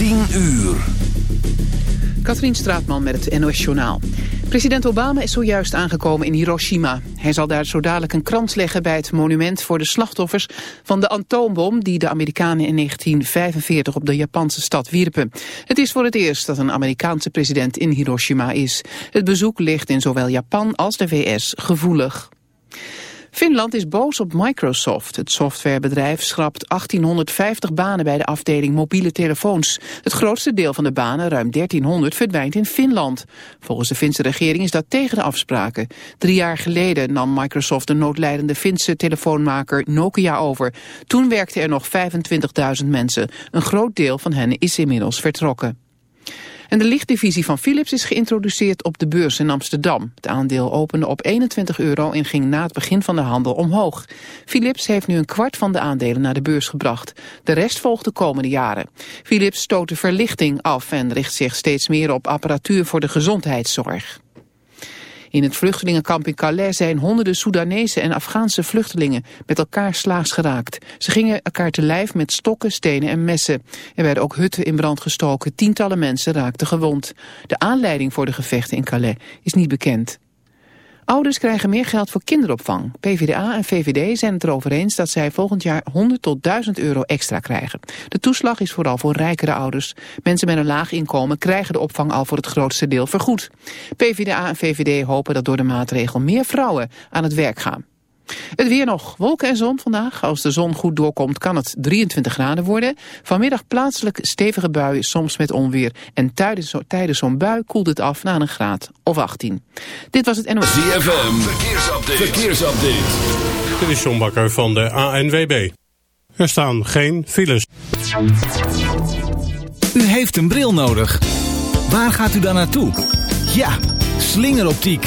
10 uur. Katrien Straatman met het NOS Journaal. President Obama is zojuist aangekomen in Hiroshima. Hij zal daar zo dadelijk een krans leggen bij het monument voor de slachtoffers van de atoombom die de Amerikanen in 1945 op de Japanse stad wierpen. Het is voor het eerst dat een Amerikaanse president in Hiroshima is. Het bezoek ligt in zowel Japan als de VS gevoelig. Finland is boos op Microsoft. Het softwarebedrijf schrapt 1850 banen bij de afdeling mobiele telefoons. Het grootste deel van de banen, ruim 1300, verdwijnt in Finland. Volgens de Finse regering is dat tegen de afspraken. Drie jaar geleden nam Microsoft de noodlijdende Finse telefoonmaker Nokia over. Toen werkten er nog 25.000 mensen. Een groot deel van hen is inmiddels vertrokken. En de lichtdivisie van Philips is geïntroduceerd op de beurs in Amsterdam. Het aandeel opende op 21 euro en ging na het begin van de handel omhoog. Philips heeft nu een kwart van de aandelen naar de beurs gebracht. De rest volgt de komende jaren. Philips stoot de verlichting af en richt zich steeds meer op apparatuur voor de gezondheidszorg. In het vluchtelingenkamp in Calais zijn honderden Soedanese en Afghaanse vluchtelingen met elkaar slaags geraakt. Ze gingen elkaar te lijf met stokken, stenen en messen. Er werden ook hutten in brand gestoken, tientallen mensen raakten gewond. De aanleiding voor de gevechten in Calais is niet bekend. Ouders krijgen meer geld voor kinderopvang. PvdA en VVD zijn het erover eens dat zij volgend jaar 100 tot 1000 euro extra krijgen. De toeslag is vooral voor rijkere ouders. Mensen met een laag inkomen krijgen de opvang al voor het grootste deel vergoed. PvdA en VVD hopen dat door de maatregel meer vrouwen aan het werk gaan. Het weer nog. Wolken en zon vandaag. Als de zon goed doorkomt kan het 23 graden worden. Vanmiddag plaatselijk stevige buien, soms met onweer. En tijdens zo'n bui koelt het af naar een graad of 18. Dit was het NOS. ZFM. Verkeersupdate. Verkeersupdate. Dit is John Bakker van de ANWB. Er staan geen files. U heeft een bril nodig. Waar gaat u dan naartoe? Ja, slingeroptiek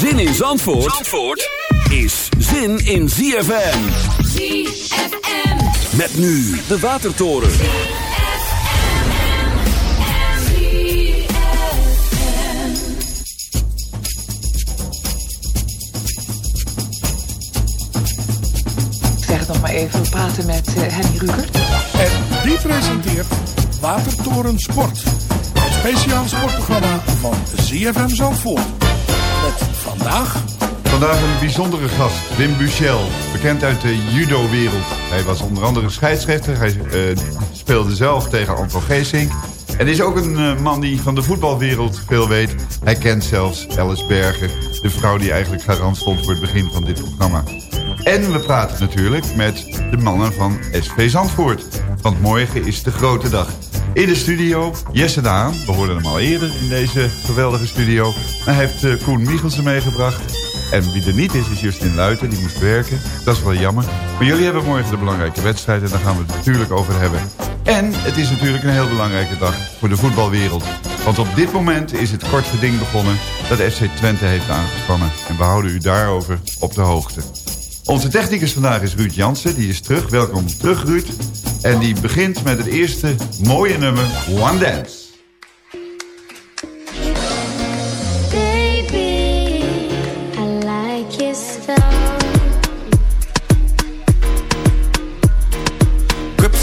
Zin in Zandvoort, Zandvoort is zin in ZFM. ZFM. Met nu de Watertoren. zeg het nog maar even, we praten met uh, Henny Rugert. En die presenteert Watertoren Sport. Het speciaal sportprogramma van ZFM Zandvoort. Vandaag... Vandaag een bijzondere gast, Wim Buchel. Bekend uit de judo-wereld. Hij was onder andere scheidsrechter. Hij uh, speelde zelf tegen Anton Geesink. En is ook een uh, man die van de voetbalwereld veel weet. Hij kent zelfs Alice Berger. De vrouw die eigenlijk garant stond voor het begin van dit programma. En we praten natuurlijk met de mannen van SV Zandvoort. Want morgen is de grote dag. In de studio, Jesse Daan. We hoorden hem al eerder in deze geweldige studio. Hij heeft uh, Koen Michelsen meegebracht. En wie er niet is, is Justin Luiten. Die moest werken. Dat is wel jammer. Maar jullie hebben morgen de belangrijke wedstrijd. En daar gaan we het natuurlijk over hebben. En het is natuurlijk een heel belangrijke dag voor de voetbalwereld. Want op dit moment is het kort geding begonnen dat FC Twente heeft aangespannen. En we houden u daarover op de hoogte. Onze technicus vandaag is Ruud Jansen. Die is terug. Welkom terug, Ruud. En die begint met het eerste mooie nummer, One Dance.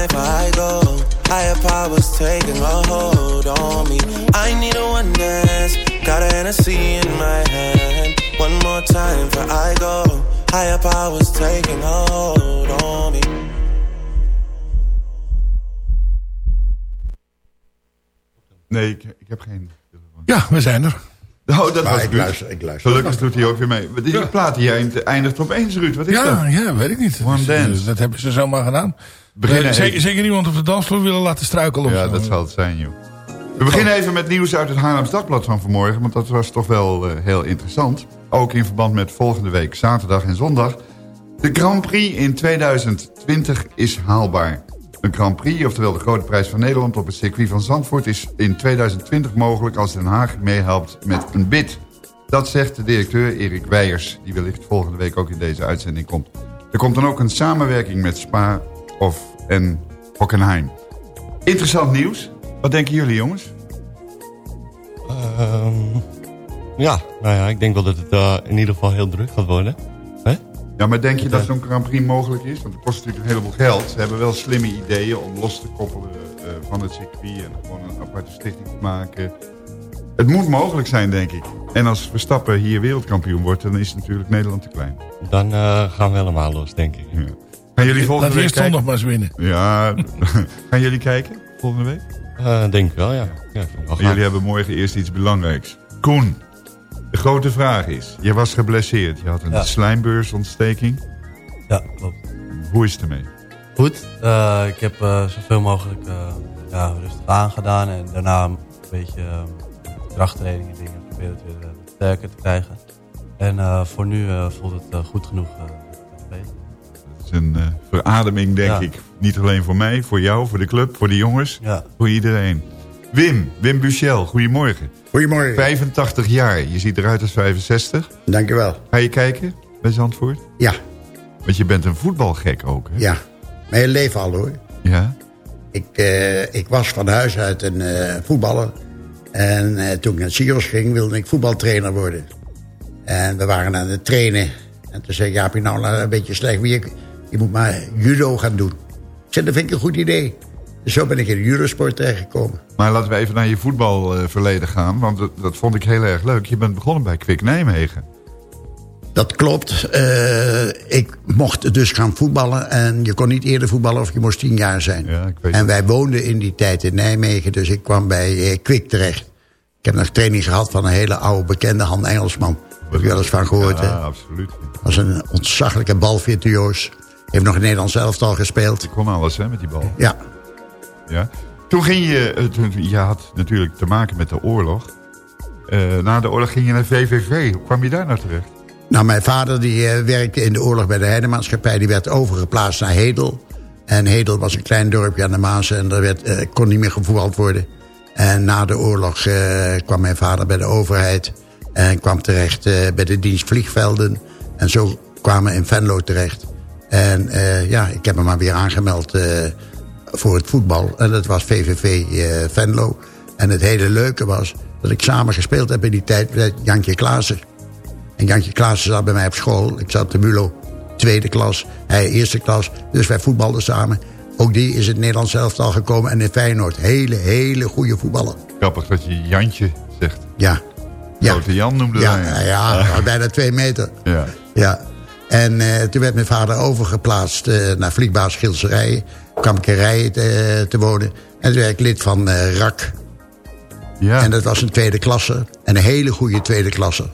More time before I go. Higher powers taking a hold on me. I need a one dance. Got a Hennessy in my hand. One more time before I go. Higher powers taking a hold on me. Nee, ik, ik heb geen... Ja, we zijn er. Oh, dat Maar was ik luister, ik luister. Gelukkig doet hij ook weer mee. Die Ja. plaat die eindigt- eindigt op eens, Ruud. Wat is Ja, dat? ja, weet ik niet. One Dus, dance. eh, dat hebben ze zomaar gedaan. Beginnen zeker, zeker iemand op de dansvloer willen laten struikelen. Ja, zo. dat zal het zijn, joh. We beginnen even met nieuws uit het Haarlems Dagblad van vanmorgen... want dat was toch wel eh, heel interessant. Ook in verband met volgende week zaterdag en zondag. De Grand Prix in 2020 is haalbaar. Een Grand Prix, oftewel de grote prijs van Nederland... op het circuit van Zandvoort is in 2020 mogelijk... als Den Haag meehelpt met een bid. Dat zegt de directeur Erik Weijers... die wellicht volgende week ook in deze uitzending komt. Er komt dan ook een samenwerking met Spa of en Hockenheim. Interessant nieuws. Wat denken jullie, jongens? Ehm, ja, nou ja, ik denk wel dat het eh, in ieder geval heel druk gaat worden. Hè? Ja, maar denk je dat zo'n Grand Prix mogelijk is? Want het kost natuurlijk een heleboel geld. Ze hebben wel slimme ideeën om los te koppelen eh, van het circuit... en gewoon een aparte stichting te maken. Het moet mogelijk zijn, denk ik. En als Verstappen hier wereldkampioen wordt... dan is natuurlijk Nederland te klein. Dan eh, gaan we helemaal los, denk ik. Ja. Gaan jullie volgende Laat week eerst kijken? zondag maar eens winnen. Ja, gaan jullie kijken volgende week? Eh, denk ik wel, ja. ja wel jullie hebben morgen eerst iets belangrijks. Koen, de grote vraag is... je was geblesseerd. Je had een Ja. slijmbeursontsteking. Ja, klopt. Hoe is het ermee? Goed, eh, ik heb eh, zoveel mogelijk eh, ja, rustig aangedaan en daarna een beetje krachttraining en dingen proberen het weer sterker te krijgen. En eh, voor nu eh, voelt het goed genoeg. eh. Het is een eh, verademing, denk Ja. ik. Niet alleen voor mij, voor jou, voor de club, voor de jongens. Ja. Voor iedereen. Wim, Wim Buchel, goedemorgen. Goedemorgen. 85 jaar, je ziet eruit als 65. Dankjewel. Ga je kijken bij Zandvoort? Ja, Want je bent een voetbalgek ook, hè? ja. Mijn hele leven al hoor. Ja? Ik, eh, ik was van huis uit een eh, voetballer. En eh, toen ik naar Sirius ging, wilde ik voetbaltrainer worden. En we waren aan het trainen. En toen zei Jaapie, nou, nou, een beetje slecht weer. Je moet maar judo gaan doen. Ik zei, dat vind ik een goed idee. Zo ben ik in de judosport terechtgekomen. Maar laten we even naar je voetbalverleden gaan. Want dat, dat vond ik heel erg leuk. Je bent begonnen bij Kwik Nijmegen. Dat klopt. Eh, ik mocht dus gaan voetballen. En je kon niet eerder voetballen of je moest tien jaar zijn. Ja, ik weet en wij woonden in die tijd in Nijmegen. Dus ik kwam bij eh, Kwik terecht. Ik heb nog training gehad van een hele oude bekende Han Engelsman. Heb je wel eens van gehoord, Ja, hè? absoluut. was een ontzaglijke balvirtuoos. Heeft nog in Nederland zelf al gespeeld. Je kon alles hè, met die bal. Ja. Ja. Toen ging je, toen, je had natuurlijk te maken met de oorlog. Eh, na de oorlog ging je naar VVV. Hoe kwam je daar nou terecht? Nou, mijn vader die eh, werkte in de oorlog bij de Heidemaatschappij. Die werd overgeplaatst naar Hedel. En Hedel was een klein dorpje aan de Maas. En daar werd, eh, kon niet meer gevoetbald worden. En na de oorlog kwam mijn vader bij de overheid. En kwam terecht bij de dienst vliegvelden. En zo kwamen we in Venlo terecht. En eh, ja, ik heb me maar weer aangemeld eh, voor het voetbal. En dat was VVV eh, Venlo. En het hele leuke was dat ik samen gespeeld heb in die tijd met Jantje Klaassen. En Jantje Klaassen zat bij mij op school. Ik zat de Mulo tweede klas, hij eerste klas. Dus wij voetbalden samen. Ook die is in het Nederlands elftal gekomen. En in Feyenoord, hele, hele goede voetballer. Grappig dat je Jantje zegt. Ja. Ja. Grote Jan noemde Ja, hij. ja, ja, bijna twee meter. Ja. Ja. En eh, toen werd mijn vader overgeplaatst eh, naar vliegbaas kwam ik in Rijen te, te wonen. En toen werd ik lid van eh, RAK. Ja. En dat was een tweede klasse. En een hele goede tweede klasse.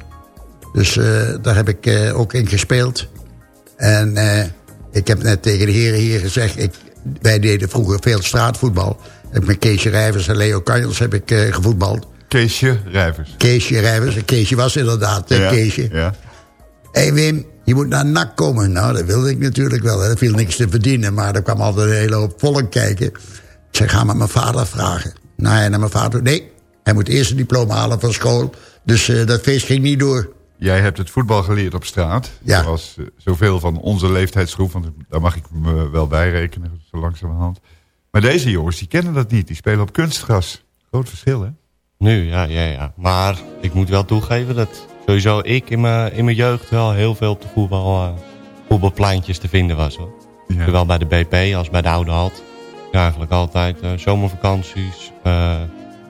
Dus eh, daar heb ik eh, ook in gespeeld. En eh, ik heb net tegen de heren hier gezegd... Ik, wij deden vroeger veel straatvoetbal. Ik met Keesje Rijvers en Leo Kanjels heb ik eh, gevoetbald. Keesje Rijvers. Keesje Rijvers. En Keesje was inderdaad eh, Ja, Keesje. Ja. Hé hey Wim, je moet naar NAC komen. Nou, dat wilde ik natuurlijk wel. hè. Er viel niks te verdienen, maar er kwam altijd een hele hoop volk kijken. Ik zei, ga maar mijn vader vragen. Nou, en naar mijn vader, nee, hij moet eerst een diploma halen van school. Dus eh, dat feest ging niet door. Jij hebt het voetbal geleerd op straat. Ja. Zoals eh, zoveel van onze leeftijdsgroep. Want daar mag ik me wel bij rekenen, zo langzamerhand. Maar deze jongens, die kennen dat niet. Die spelen op kunstgras. Groot verschil, hè? Nu, ja, ja, ja. Maar ik moet wel toegeven dat sowieso ik in mijn, in mijn jeugd wel heel veel op de voetbal, eh, voetbalpleintjes te vinden was. Hoor. Ja. Zowel bij de BP als bij de Oude Halt. Ja, eigenlijk altijd eh, zomervakanties, eh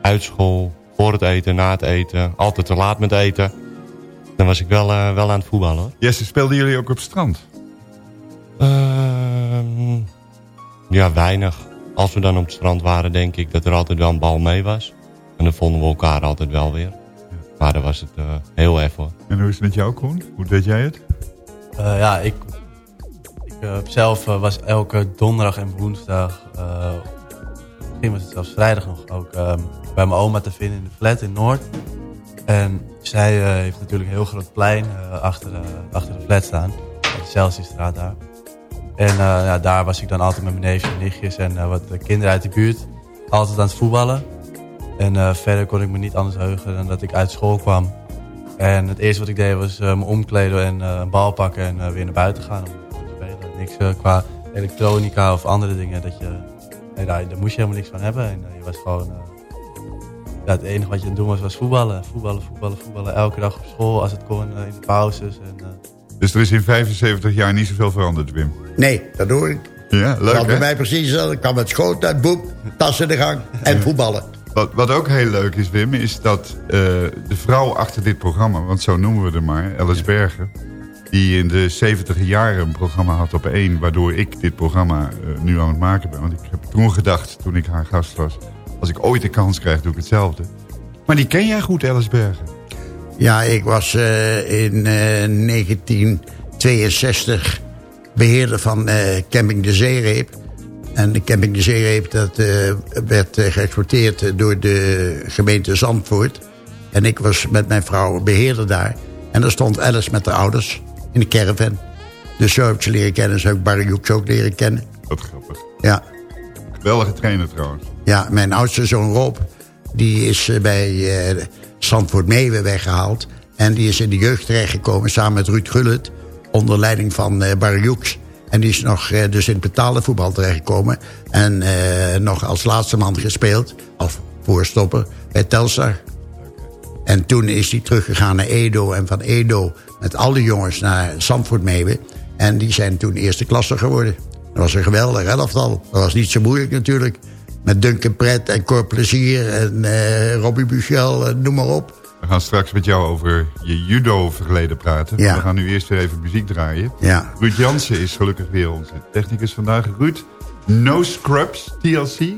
uitschool, voor het eten, na het eten. Altijd te laat met eten. Dan was ik wel, wel aan het voetballen hoor. Jesse, speelden jullie ook op het strand? Ehm, ja, weinig. Als we dan op het strand waren, denk ik dat er altijd wel een bal mee was. En dan vonden we elkaar altijd wel weer. Maar dan was het eh, heel even hoor. En hoe is het met jou, Koen? Hoe deed jij het? Eh, ja, ik, ik eh, zelf was elke donderdag en woensdag, eh, misschien was het zelfs vrijdag nog, ook ehm, bij mijn oma te vinden in de flat in Noord. En zij eh, heeft natuurlijk een heel groot plein eh, achter, de, achter de flat staan, de Celsiusstraat daar. En eh, ja, daar was ik dan altijd met mijn neefjes en nichtjes en eh, wat kinderen uit de buurt. Altijd aan het voetballen. En eh, verder kon ik me niet anders heugen dan dat ik uit school kwam. En het eerste wat ik deed was eh, me omkleden en eh, een bal pakken en eh, weer naar buiten gaan om te spelen. Niks qua elektronica of andere dingen. Dat je, nee, daar, daar moest je helemaal niks van hebben. En je was gewoon... eh, ja, het enige wat je aan het doen was, was voetballen. Voetballen, voetballen, voetballen. Elke dag op school als het kon, in de pauzes. En, eh, Dus er is in 75 jaar niet zoveel veranderd, Wim. Nee, dat doe ik. Ja, leuk Dat bij mij precies zo. Ik kwam met schoot uit, boep, tas in de gang en voetballen. Wat, wat ook heel leuk is, Wim, is dat eh, de vrouw achter dit programma... want zo noemen we haar maar, Alice Bergen... die in de 70 jaren een programma had op één... waardoor ik dit programma eh, nu aan het maken ben. Want ik heb toen gedacht, toen ik haar gast was... als ik ooit de kans krijg, doe ik hetzelfde. Maar die ken jij goed, Alice Bergen. Ja, ik was eh, in eh, 1962 beheerder van Camping de Zeereep. En de Camping de Zeereep dat, eh, werd eh, geëxporteerd door de gemeente Zandvoort. En ik was met mijn vrouw beheerder daar. En daar stond Alice met haar ouders in de caravan. Dus zo heb ik ze leren kennen. Zo heb ik Barry Hoeks ook leren kennen. Wat grappig. Ja. Geweldige trainer trouwens. Ja, mijn oudste zoon Rob, die is eh, bij eh Zandvoort Meeuwen weggehaald. En die is in de jeugd terechtgekomen samen met Ruud Gullit. Onder leiding van eh Barry Hoeks. En die is nog eh, dus in het betaalde voetbal terechtgekomen. En eh, nog als laatste man gespeeld, als voorstopper, bij Telstar. En toen is hij teruggegaan naar Edo. En van Edo met alle jongens naar Zandvoort Meeuwen. En die zijn toen eerste klasse geworden. Dat was een geweldig elftal. Dat was niet zo moeilijk natuurlijk. Met Duncan Pret en Cor Plezier en eh, Robbie Buchel, noem maar op. We gaan straks met jou over je judo-verleden praten. Ja. We gaan nu eerst weer even muziek draaien. Ja. Ruud Jansen is gelukkig weer onze technicus vandaag. Ruud, No Scrubs, TLC.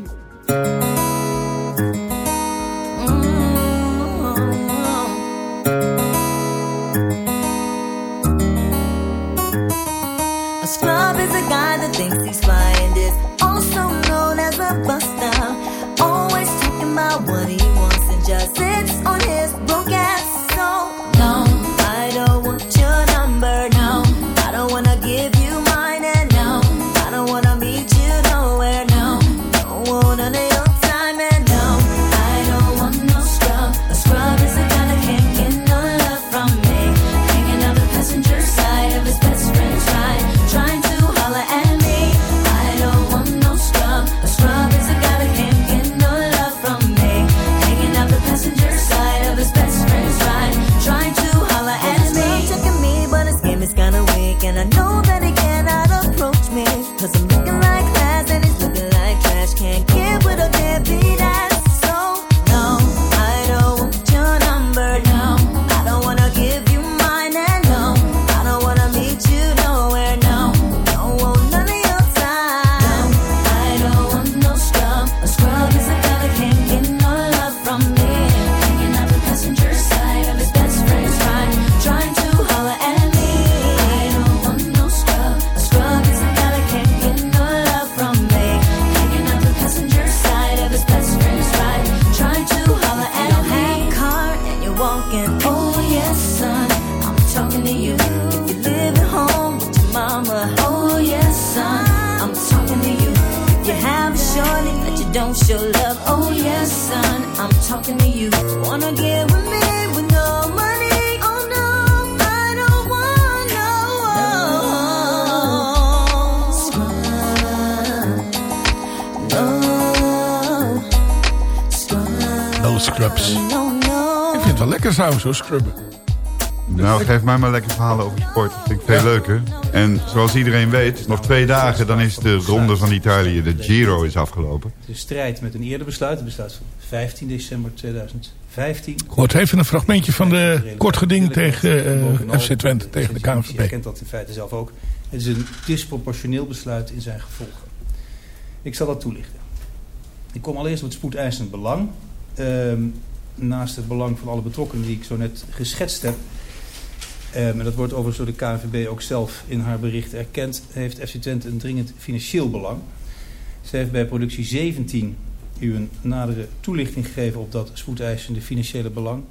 Don't show love. Oh yes, son, I'm talking to you. Wanna get with me with no money? Oh no, I don't want no scrub. No scrub. No scrubs. No, no. Ik vind het wel lekker trouwens, zo scrubben. Nou, geef mij maar lekker verhalen over sport. Dat vind ik veel leuker. En zoals iedereen weet, nog twee dagen... dan is de ronde van Italië, de Giro, is afgelopen. De strijd met een eerder besluit. Het besluit van 15 december 2015. Ik hoor even een fragmentje van de kort geding tegen eh, FC Twente, tegen de Hij KNVB. kent dat in feite zelf ook. Het is een disproportioneel besluit in zijn gevolgen. Ik zal dat toelichten. Ik kom allereerst op het spoedeisend belang. Ehm, naast het belang van alle betrokkenen die ik zo net geschetst heb. Ehm, en dat wordt overigens door de KNVB ook zelf in haar bericht erkend. Heeft FC Twente een dringend financieel belang. Ze heeft bij productie 17 u een nadere toelichting gegeven op dat spoedeisende financiële belang.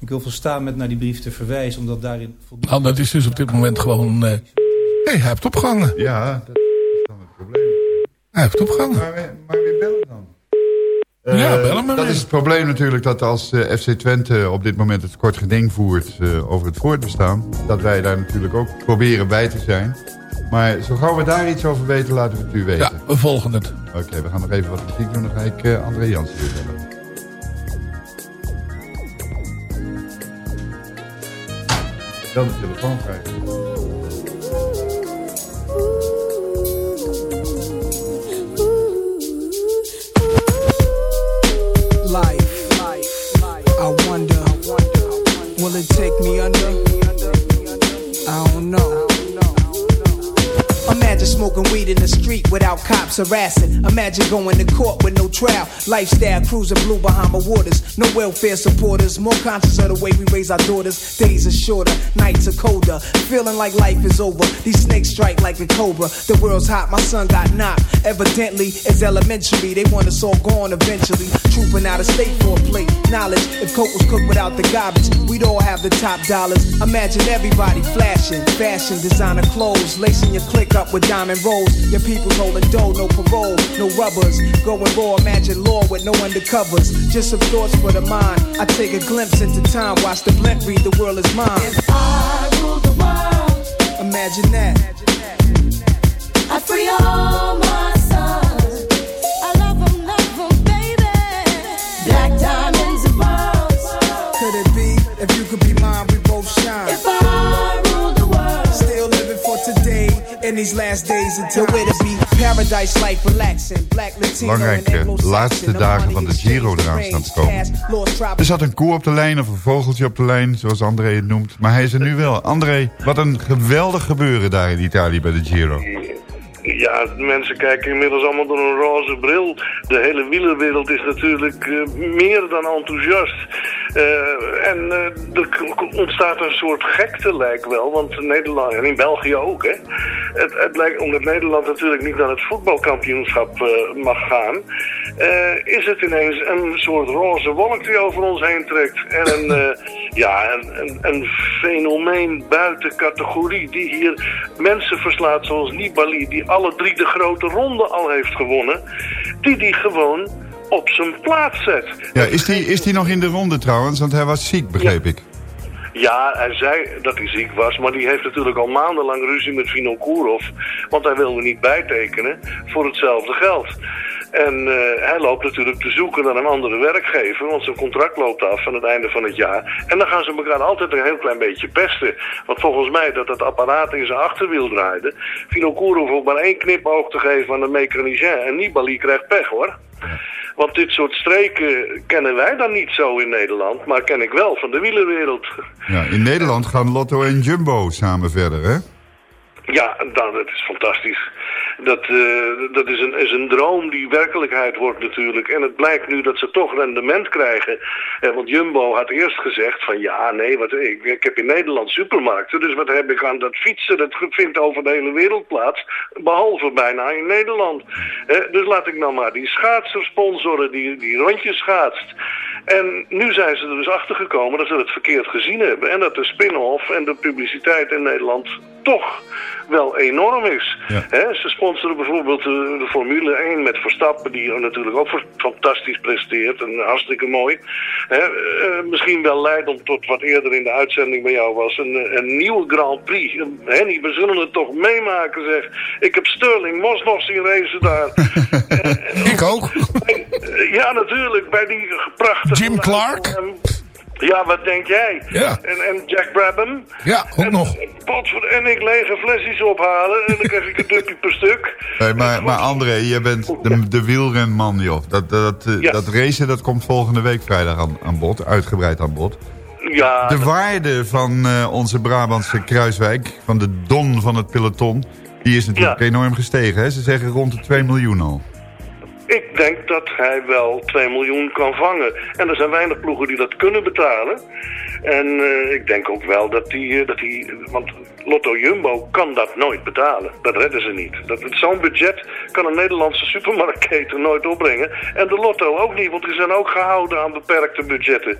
Ik wil volstaan met naar die brief te verwijzen, omdat daarin voldoende... Nou, dat is dus op dit moment gewoon... eh hey, hij heeft opgehangen. Ja, dat is dan het probleem. Hij heeft opgehangen. Maar, weer- maar weer bellen dan. Ja, Eh, bel hem maar Dat is het probleem natuurlijk dat als eh, FC Twente op dit moment het kort geding voert eh, over het voortbestaan, dat wij daar natuurlijk ook proberen bij te zijn. Maar zo gauw we daar iets over weten, laten we het u weten. Ja, we volgen het. Oké, we gaan nog even wat muziek doen. Dan ga ik eh, André Jansen weer bellen. Dan de telefoon krijgen. Harassing. Imagine going to court with trial. Lifestyle cruising blue behind Bahama waters. No welfare supporters. More conscious of the way we raise our daughters. Days are shorter, nights are colder. Feeling like life is over. These snakes strike like a cobra. The world's hot, my son got knocked. Evidently, it's elementary. They want us all gone eventually. Trooping out of state for a plate. Knowledge, if coke was cooked without the garbage, we'd all have the top dollars. Imagine everybody flashing, fashion, designer clothes, lacing your click up with diamond rolls. Your people's holding dough, no parole, no rubbers. Going raw, imagine law with no undercovers. Just some thoughts for the mind. I take a glimpse into time, watch the blimp read, the world is mine. If I rule the world, imagine that. I free all my these last days until it be Paradise life relaxing. Black Latino and belangrijke laatste dagen van de Giro eraan staan te komen. Er zat een koe op de lijn of een vogeltje op de lijn, zoals André het noemt. Maar hij is er nu wel. André, wat een geweldig gebeuren daar in Italië bij de Giro. Ja, mensen kijken inmiddels allemaal door een roze bril. De hele wielerwereld is natuurlijk eh, meer dan enthousiast. Eh, en eh, er ontstaat een soort gekte lijkt wel, want Nederland, en in België ook, hè. Het, het lijkt, omdat Nederland natuurlijk niet naar het voetbalkampioenschap mag gaan, is het ineens een soort roze wolk die over ons heen trekt. En een, ja, een, een, een fenomeen buiten categorie die hier mensen verslaat zoals Nibali, die alle drie de grote ronden al heeft gewonnen, die die gewoon op zijn plaats zet. Ja, is die, is die nog in de ronde trouwens? Want hij was ziek, begreep ik. Ja, hij zei dat hij ziek was, maar die heeft natuurlijk al maandenlang ruzie met Vinokourov. Want hij wilde niet bijtekenen voor hetzelfde geld. En eh, hij loopt natuurlijk te zoeken naar een andere werkgever, want zijn contract loopt af aan het einde van het jaar. En dan gaan ze elkaar altijd een heel klein beetje pesten. Want volgens mij dat het apparaat in zijn achterwiel draaide. Vinokourov hoeft maar één knipoog te geven aan de mechanicien en Nibali krijgt pech hoor. Want dit soort streken kennen wij dan niet zo in Nederland, maar ken ik wel van de wielerwereld. Ja, in Nederland gaan Lotto en Jumbo samen verder, hè? Ja, dan, dat is fantastisch. Dat, eh, dat is, een, is een droom die werkelijkheid wordt natuurlijk. En het blijkt nu dat ze toch rendement krijgen. Eh, want Jumbo had eerst gezegd van ja, nee, wat, ik, ik heb in Nederland supermarkten. Dus wat heb ik aan dat fietsen? Dat vindt over de hele wereld plaats. Behalve bijna in Nederland. Eh, dus laat ik nou maar die schaatser sponsoren die, die rondjes schaatst. En nu zijn ze er dus achter gekomen dat ze het verkeerd gezien hebben. En dat de spin-off en de publiciteit in Nederland toch wel enorm is. Ze sponsoren bijvoorbeeld de, de Formule 1 met Verstappen, die natuurlijk ook fantastisch presteert en hartstikke mooi. Eh, misschien wel leidend tot wat eerder in de uitzending bij jou was, een, een nieuwe Grand Prix. Henny, we zullen het toch meemaken, zeg. Ik heb Sterling Moss nog zien racen daar. Ik ook. Eh, Ja, natuurlijk, bij die prachtige... Jim Clark? Ja, wat denk jij? Ja. En, en Jack Brabham? Ja, ook nog. Potver- en ik lege flesjes ophalen en dan krijg ik een dupje per stuk. Hey, maar, maar André, je bent de, de wielrenman, joh. Dat, dat, eh, Ja. dat racen dat komt volgende week vrijdag aan, aan bod, uitgebreid aan bod. Ja, De waarde van eh, onze Brabantse Kruiswijk, van de don van het peloton... die is natuurlijk enorm gestegen. Hè? Ze zeggen rond de 2 miljoen al. Ik denk dat hij wel 2 miljoen kan vangen. En er zijn weinig ploegen die dat kunnen betalen. En eh, ik denk ook wel dat die, eh, dat die... Want Lotto Jumbo kan dat nooit betalen. Dat redden ze niet. Dat, Zo'n budget kan een Nederlandse supermarktketen nooit opbrengen. En de Lotto ook niet, want die zijn ook gehouden aan beperkte budgetten.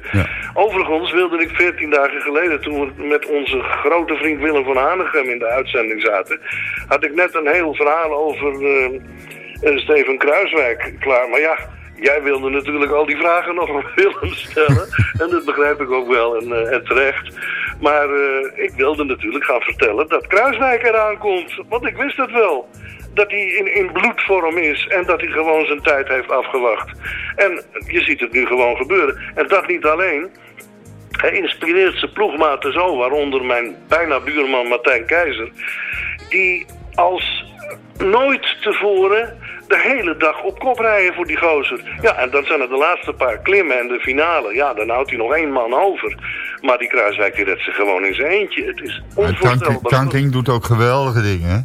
Overigens wilde ik 14 dagen geleden, toen we met onze grote vriend Willem van Hanegem in de uitzending zaten, had ik net een heel verhaal over eh, eh, Steven Kruiswijk klaar. Maar ja, jij wilde natuurlijk al die vragen nog aan Willem stellen. en dat begrijp ik ook wel en, eh, en terecht. Maar eh, ik wilde natuurlijk gaan vertellen dat Kruiswijk eraan komt. Want ik wist het wel dat hij in, in bloedvorm is en dat hij gewoon zijn tijd heeft afgewacht. En je ziet het nu gewoon gebeuren. En dat niet alleen. Hij inspireert zijn ploegmaten zo, waaronder mijn bijna buurman Martijn Keizer, die als nooit tevoren de hele dag op kop rijden voor die gozer. Ja, en dan zijn er de laatste paar klimmen en de finale. Ja, dan houdt hij nog één man over. Maar die Kruiswijk die redt zich gewoon in zijn eentje. Het is onvoorstelbaar. Tanking doet ook geweldige dingen, hè?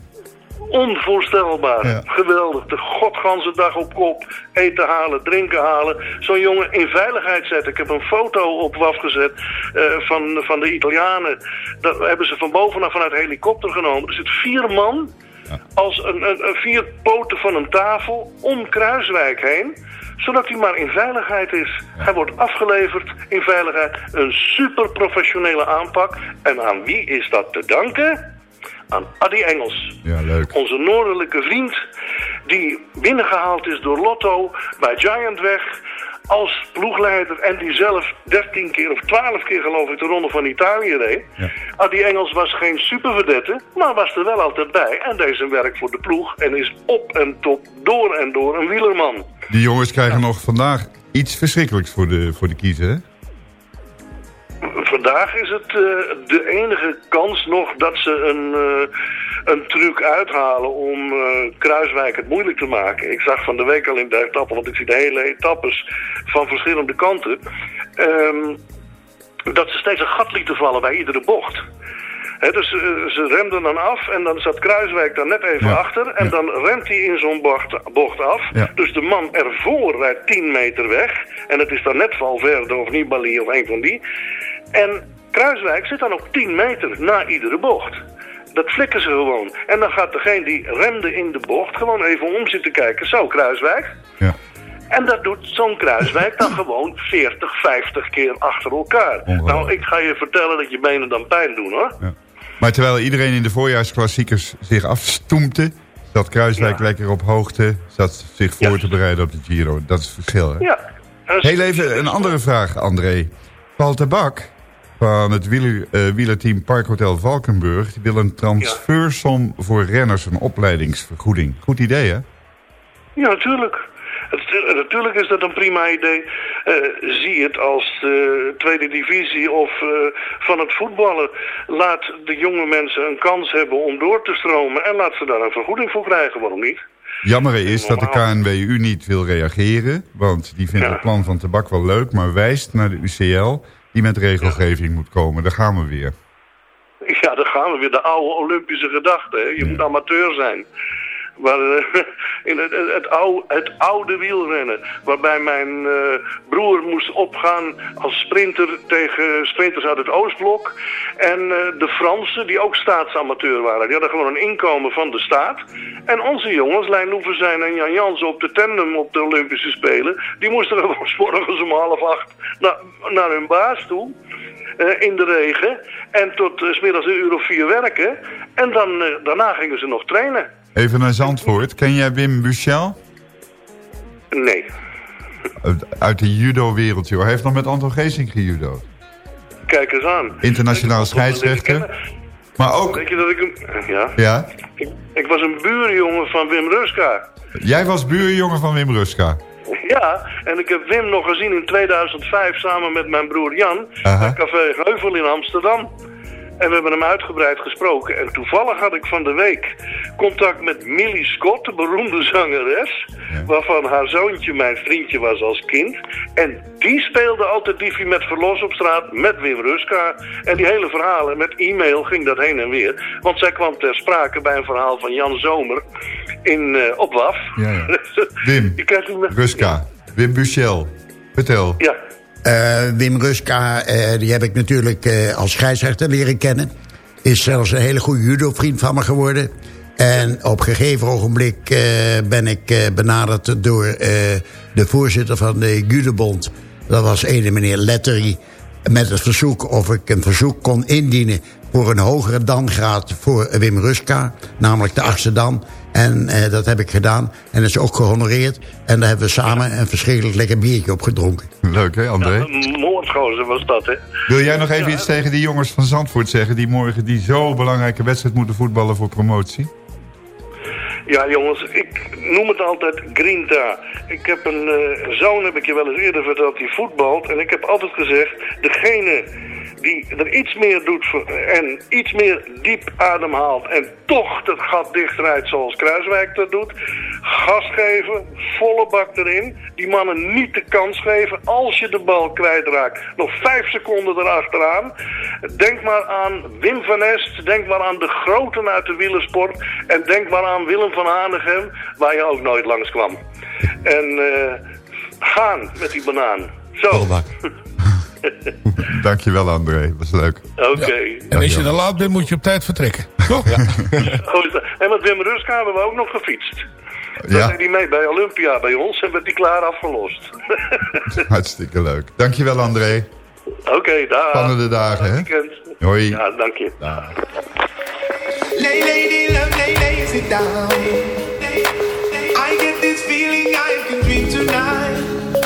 Onvoorstelbaar. Ja. Geweldig. De godganse dag op kop. Eten halen, drinken halen. Zo'n jongen in veiligheid zetten. Ik heb een foto op WAF gezet eh, van, van de Italianen. Dat hebben ze van bovenaf vanuit helikopter genomen. Er zit vier man als een, een, een vier poten van een tafel om Kruiswijk heen zodat hij maar in veiligheid is. Hij wordt afgeleverd in veiligheid. Een super professionele aanpak. En aan wie is dat te danken? Aan Adi Engels. Ja, leuk. Onze noordelijke vriend, die binnengehaald is door Lotto bij Giantweg als ploegleider en die zelf 13 keer of 12 keer geloof ik de ronde van Italië reed. Adi Engels was geen superverdette, maar was er wel altijd bij en deed zijn werk voor de ploeg en is op en top door en door een wielerman. Die jongens krijgen nog vandaag iets verschrikkelijks voor de, voor de kiezer, hè? Vandaag is het eh, de enige kans nog dat ze een, eh, een truc uithalen om uh, Kruiswijk het moeilijk te maken. Ik zag van de week al in de etappe, want ik zie de hele etappes van verschillende kanten... Um, dat ze steeds een gat lieten vallen bij iedere bocht. Dus uh, ze remden dan af en dan zat Kruiswijk dan net even achter. En dan remt hij in zo'n bocht, bocht af. Dus de man ervoor rijdt 10 meter weg. En het is dan net Valverde of Nibali of een van die. En Kruiswijk zit dan ook 10 meter na iedere bocht. Dat flikken ze gewoon. En dan gaat degene die remde in de bocht gewoon even om zitten kijken. Zo, Kruiswijk. Ja. En dat doet zo'n Kruiswijk dan gewoon 40, 50 keer achter elkaar. Nou, ik ga je vertellen dat je benen dan pijn doen, hoor. Ja. Maar terwijl iedereen in de voorjaarsklassiekers zich afstoempte... zat Kruiswijk lekker op hoogte, zat zich voor te bereiden op de Giro. Dat is het verschil, hè? Ja. Heel even een andere vraag, André. Paul Tabak van het wieler, uh, wielerteam Parkhotel Valkenburg... die wil een transfersom voor renners, een opleidingsvergoeding. Goed idee, hè? Ja, natuurlijk. Het, natuurlijk is dat een prima idee. Uh, zie het als de tweede divisie of uh, van het voetballen. Laat de jonge mensen een kans hebben om door te stromen. En laat ze daar een vergoeding voor krijgen, waarom niet? Jammer is dat de KNWU niet wil reageren. Want die vindt het plan van tabak wel leuk. Maar wijst naar de UCL die met regelgeving moet komen. Daar gaan we weer. Ja, daar gaan we weer. De oude Olympische gedachte. Hè? Je moet amateur zijn. Waar, eh, het, het, oude, het oude wielrennen. Waarbij mijn uh, broer moest opgaan als sprinter tegen sprinters uit het Oostblok. En uh, de Fransen, die ook staatsamateur waren. Die hadden gewoon een inkomen van de staat. En onze jongens, Lijn zijn en Jan Jansen op de tandem op de Olympische Spelen. Die moesten gewoon morgens om half acht naar, naar hun baas toe. in de regen. En tot uh, smiddags een uur of vier werken. En dan, daarna gingen ze nog trainen. Even naar Zandvoort. Ken jij Wim Buchel? Nee. Uit de judo-wereld, joh. Hij heeft nog met Anton Geesink gejudo. Kijk eens aan. Internationaal scheidsrechter. Maar ook... Weet je dat ik hem... Ja? Ja? Ik, ik, was een buurjongen van Wim Ruska. Jij was buurjongen van Wim Ruska? Ja, en ik heb Wim nog gezien in 2005 samen met mijn broer Jan... Aha. Café Heuvel in Amsterdam. En we hebben hem uitgebreid gesproken. En toevallig had ik van de week contact met Millie Scott, de beroemde zangeres. Waarvan haar zoontje mijn vriendje was als kind. En die speelde altijd Diffie met verlos op straat met Wim Ruska. En die hele verhalen met e-mail ging dat heen en weer. Want zij kwam ter sprake bij een verhaal van Jan Zomer in, uh, op WAF. Ja, ja. Wim, Ruska, Wim Buchel, vertel. Ja. Uh, Wim Ruska, uh, die heb ik natuurlijk uh, als scheidsrechter leren kennen. Is zelfs een hele goede judo-vriend van me geworden. En op gegeven ogenblik ben ik benaderd door de voorzitter van de judobond. Dat was ene meneer Lettery. Met het verzoek of ik een verzoek kon indienen voor een hogere dangraad voor Wim Ruska. Namelijk de achtste dan. En uh, dat heb ik gedaan. En dat is ook gehonoreerd. En daar hebben we samen een verschrikkelijk lekker biertje op gedronken. Leuk hè, André? Ja, moordgozer was dat, hè? Wil jij nog even iets tegen die jongens van Zandvoort zeggen... die morgen die zo belangrijke wedstrijd moeten voetballen voor promotie? Ja, jongens, ik noem het altijd grinta. Ik heb een uh, zoon, heb ik je wel eens eerder verteld, die voetbalt. En ik heb altijd gezegd, degene die er iets meer doet en iets meer diep ademhaalt en toch het gat dichtrijdt zoals Kruiswijk dat doet. Gas geven, volle bak erin. Die mannen niet de kans geven als je de bal kwijtraakt. Nog vijf seconden erachteraan. Denk maar aan Wim van Est, denk maar aan de groten uit de wielersport en denk maar aan Willem van Hanegem, waar je ook nooit langs kwam. En uh, gaan met die banaan. Zo. Dankjewel André, was leuk. Oké. En als je er laat bent, moet je op tijd vertrekken. Toch? Ja. en met Wim Ruska hebben we ook nog gefietst. Ja. Dan die mee bij Olympia bij ons en werd die klaar afgelost. Hartstikke leuk. Dankjewel André. Oké, okay, dag. Spannende dagen, hè? Hoi. Ja, dank je. Dag. Lay, lady, love, lay, lay, sit down. I get this feeling I can dream tonight.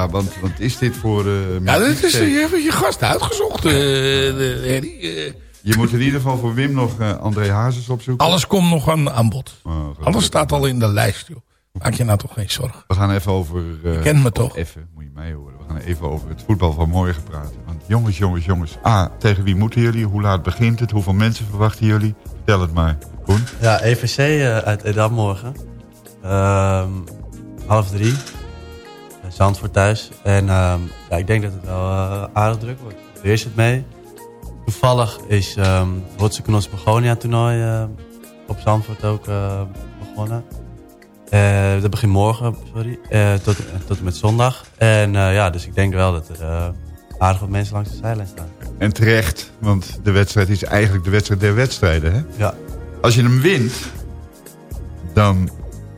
Ja, want wat is dit voor... eh Ja, dit is, muziek? je hebt je gast uitgezocht, eh. Eh, Je moet in ieder geval voor Wim nog eh, André Hazes opzoeken. alles komt nog aan, aan bod. Oh, Alles staat al in de lijst, joh. Maak je nou toch geen zorgen. We gaan even over... eh, Je kent me toch? Even, moet je mij horen. We gaan even over het voetbal van morgen praten. Want jongens, jongens, jongens. A, tegen wie moeten jullie? Hoe laat begint het? Hoeveel mensen verwachten jullie? Vertel het maar. Koen? Ja, EVC eh, uit Edam morgen. Ehm, half drie. Zandvoort thuis. En ehm, ja, ik denk dat het wel eh, aardig druk wordt. Weer zit mee. Toevallig is ehm het Rotse Knos Begonia toernooi eh, op Zandvoort ook eh, begonnen. Dat begint morgen, sorry. Tot, tot en met zondag. En ja, dus ik denk wel dat er aardig wat mensen langs de zijlijn staan. En terecht, want de wedstrijd is eigenlijk de wedstrijd der wedstrijden. Hè? Ja. Als je hem wint, dan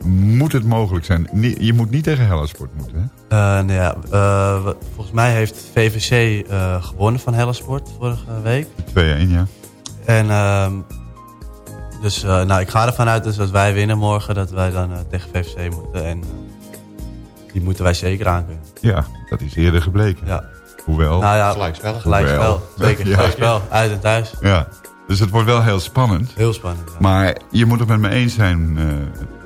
moet het mogelijk zijn. Je moet niet tegen Hellasport moeten. Hè? Eh, nou ja, eh, volgens mij heeft VVC eh, gewonnen van Hellesport vorige week. 2-1, ja. En ehm, dus eh, nou, ik ga ervan uit dus als wij winnen morgen dat wij dan tegen VVC moeten. En die moeten wij zeker aankunnen. Ja, dat is eerder gebleken. Ja. Hoewel. Nou ja, Gelijkspel. Gelijkspel. Zeker Ja. gelijkspel. Uit en thuis. Ja, dus het wordt wel heel spannend. Heel spannend. ja. Maar je moet het met me eens zijn, eh,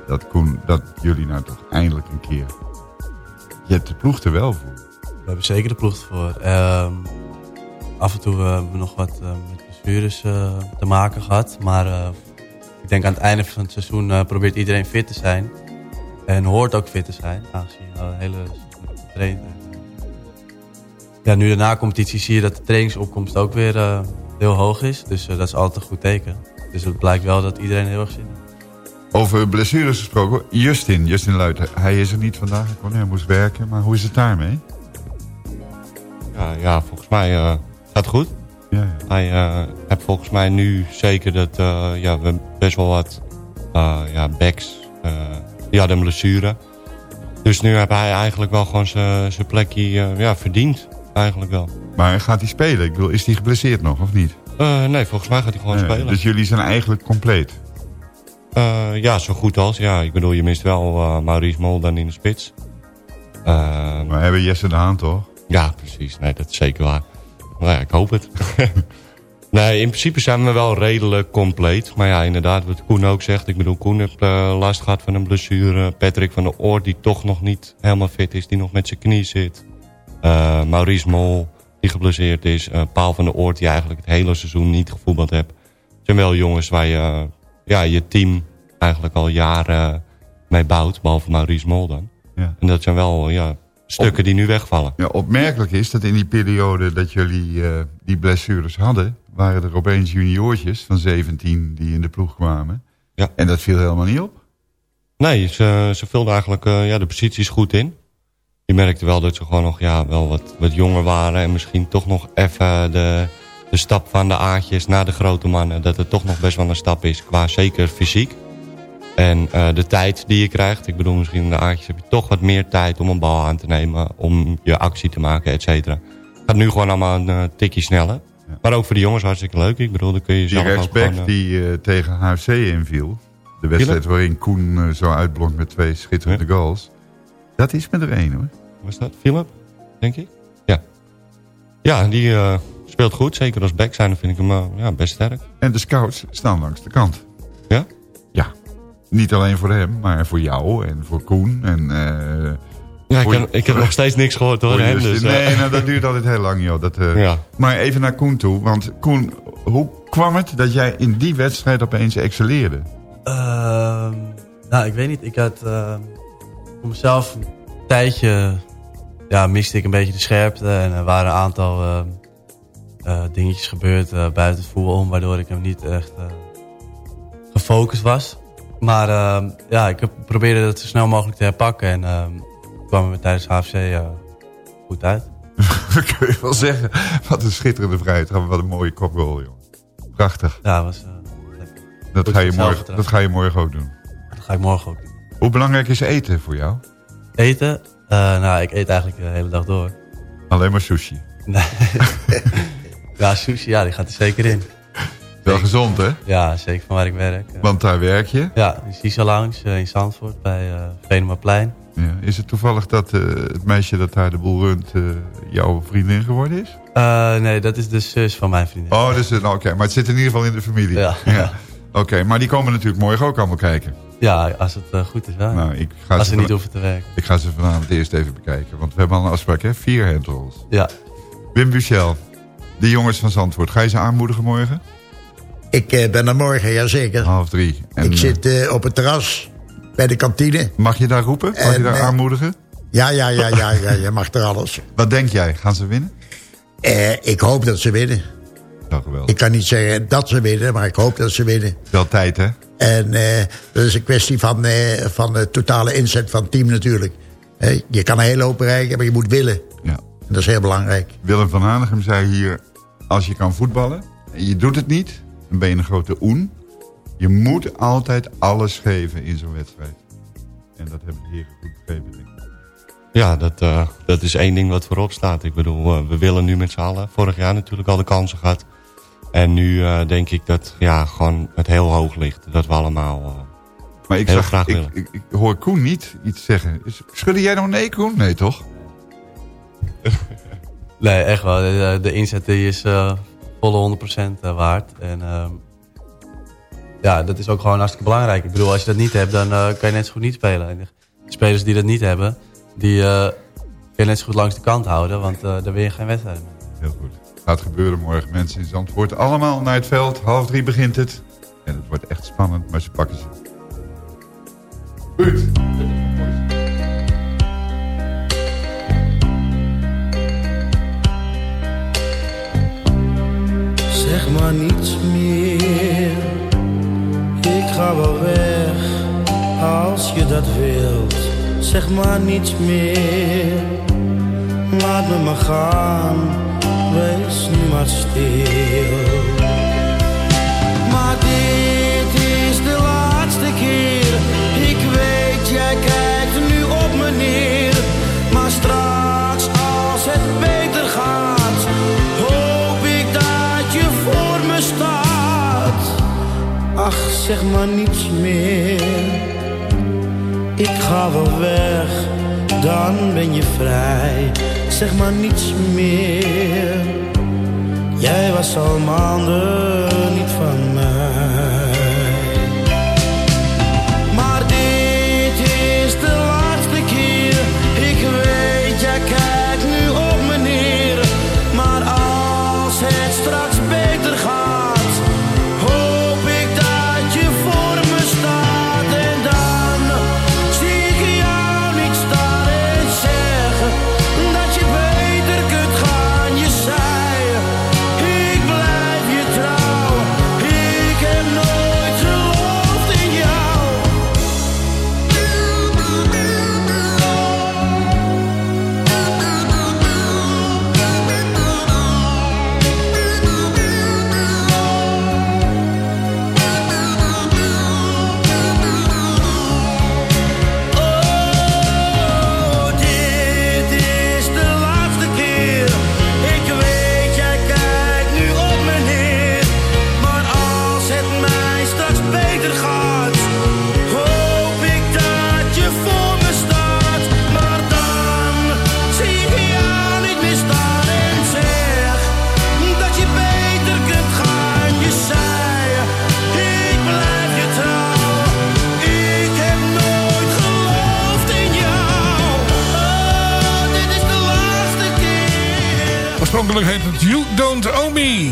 dat, dat jullie nou toch eindelijk een keer... Je hebt de ploeg er wel voor. We hebben zeker de ploeg ervoor. Ehm, af en toe hebben we nog wat eh, met blessures eh, te maken gehad. Maar eh, ik denk aan het einde van het seizoen probeert iedereen fit te zijn. En hoort ook fit te zijn, aangezien je al hele getraind. Ja, nu de na-competitie zie je dat de trainingsopkomst ook weer heel hoog is. Dus dat is altijd een goed teken. Dus het blijkt wel dat iedereen heel erg zin heeft. Over blessures gesproken, Justin, Justin Luiten, hij is er niet vandaag. Hij moest werken, maar hoe is het daarmee? Ja, ja volgens mij eh, gaat het goed. Ja, ja. Hij eh heeft volgens mij nu zeker dat eh, ja, we best wel wat ja, backs, die hadden een blessure. Dus nu heeft hij eigenlijk wel gewoon zijn plekje ja, verdiend. Eigenlijk wel. Maar gaat hij spelen? Ik bedoel, is hij geblesseerd nog of niet? Nee, volgens mij gaat hij gewoon Nee, spelen. Dus jullie zijn eigenlijk compleet? Eh, ja, zo goed als. Ja, ik bedoel, je mist wel eh, Maurice Mol dan in de spits. Eh, Maar hebben Jesse de Haan toch? Ja, precies. Nee, dat is zeker waar. Nou ja, ik hoop het. nee, in principe zijn we wel redelijk compleet. Maar ja, inderdaad, wat Koen ook zegt. Ik bedoel, Koen heeft last gehad van een blessure. Patrick van der Oort, die toch nog niet helemaal fit is. Die nog met zijn knie zit. Maurice Mol, die geblesseerd is. Paul van der Oort, die eigenlijk het hele seizoen niet gevoetbald heeft. Het zijn wel jongens waar je ja, je team eigenlijk al jaren mee bouwt. Behalve Maurice Mol dan. Ja. En dat zijn wel ja, stukken die nu wegvallen. Ja, opmerkelijk is dat in die periode dat jullie eh, die blessures hadden... waren er opeens juniortjes van 17 die in de ploeg kwamen. Ja. En dat viel helemaal niet op. Nee, ze, ze vulden eigenlijk eh, ja, de posities goed in. Je merkte wel dat ze gewoon nog ja, wel wat, wat jonger waren. En misschien toch nog even de, de stap van de aardjes naar de grote mannen. Dat het toch nog best wel een stap is qua zeker fysiek. En eh, de tijd die je krijgt. Ik bedoel, misschien in de aardjes heb je toch wat meer tijd om een bal aan te nemen. Om je actie te maken, et cetera. Gaat nu gewoon allemaal een eh, tikje sneller. Maar ook voor de jongens hartstikke leuk. Ik bedoel, dan kun je Die zelf ook gewoon... eh, die tegen HFC inviel... De wedstrijd waarin Koen zo uitblonk met twee schitterende goals. Dat is met er één hoor. Was dat Philip, denk ik? Ja. Ja, die speelt goed. Zeker als back zijn, dan vind ik hem eh, ja, best sterk. En de scouts staan langs de kant. Ja? Ja. Niet alleen voor hem, maar voor jou en voor Koen. En, eh, Ja, ik, voor- heb, ik heb nog steeds niks gehoord door hem. Dus, eh, nee, nou, dat duurt altijd heel lang joh. Dat, eh, Ja. Maar even naar Koen toe. Want Koen, hoe kwam het dat jij in die wedstrijd opeens excelleerde? Ehm, nou, ik weet niet. Ik had ehm, voor mezelf een tijdje... Ja, miste ik een beetje de scherpte. En er waren een aantal ehm, eh, dingetjes gebeurd eh, buiten het voetbal om... waardoor ik hem niet echt eh, gefocust was. Maar ehm, ja, ik heb, probeerde dat zo snel mogelijk te herpakken. En ehm kwam me tijdens HFC eh, goed uit. Dat kun je wel zeggen. Wat een schitterende vrijheid. Wat een mooie kopgoal, joh. Prachtig. Ja, was, eh, dat, ga je morgen, dat ga je morgen ook doen. Dat ga ik morgen ook doen. Hoe belangrijk is eten voor jou? Eten? Eh, nou, ik eet eigenlijk de hele dag door. Alleen maar sushi. Nee. ja, sushi, ja, die gaat er zeker in. Wel gezond, hè? Ja, zeker van waar ik werk. Eh, Want daar werk je. Ja, in Sisa Lounge eh, in Zandvoort bij eh Venemaplein. Ja. Is het toevallig dat het meisje dat daar de boel runt jouw vriendin geworden is? Nee, dat is de zus van mijn vriendin. Oh, dus, nou, oké. Maar het zit in ieder geval in de familie. Ja. Oké, maar die komen natuurlijk morgen ook allemaal kijken. Ja, als het goed is wel. Nou, ik ga als ze niet hoeven te werken. Ik ga ze vanavond eerst even bekijken. Want we hebben al een afspraak, hè? Vier handrolls. Ja. Wim Buchel, de jongens van Zandvoort. Ga je ze aanmoedigen morgen? Ik eh, ben er morgen, jazeker. Half drie. En, ik eh, zit eh, op het terras bij de kantine. Mag je daar roepen? Mag je daar eh, aanmoedigen? Ja, ja, ja, ja, ja, je mag er alles. Wat denk jij? Gaan ze winnen? Ik hoop dat ze winnen. Nou, geweldig. Ik kan niet zeggen dat ze winnen, maar ik hoop dat ze winnen. Wel tijd, hè? En dat is een kwestie van, van de totale inzet van het team natuurlijk. Je kan een hele hoop bereiken, maar je moet willen. Ja. En dat is heel belangrijk. Willem van Hanegem zei hier... als je kan voetballen en je doet het niet... dan ben je een grote oen. Je moet altijd alles geven in zo'n wedstrijd. En dat hebben de heren goed begrepen, denk ik. Ja, dat, eh, dat is één ding wat voorop staat. Ik bedoel, eh, we willen nu met z'n allen. Vorig jaar natuurlijk al de kansen gehad. En nu eh, denk ik dat ja, gewoon het heel hoog ligt. Dat we allemaal Maar ik, heel zag, graag ik, willen. ik, ik hoor Koen niet iets zeggen. Schudde jij nog nee, Koen? Nee, toch? Nee, echt wel. De, inzet die is eh, volle 100% waard. En ehm, ja, dat is ook gewoon hartstikke belangrijk. Ik bedoel, als je dat niet hebt, dan eh, kan je net zo goed niet spelen. Spelers die dat niet hebben, die eh, kun je net zo goed langs de kant houden. Want eh daar win je geen wedstrijd mee. Heel goed. Gaat gebeuren morgen. Mensen in Zandvoort allemaal naar het veld. Half drie begint het. En het wordt echt spannend, maar ze pakken ze. Goed. Zeg maar niets meer. Ik ga wel weg als je dat wilt. Zeg maar niets meer. Laat me maar gaan. Wees nu maar stil. Maar dit Ach, zeg maar niets meer. Ik ga wel weg, dan ben je vrij. Zeg maar niets meer. Jij was al maanden niet Oorspronkelijk heet het You Don't Owe Me.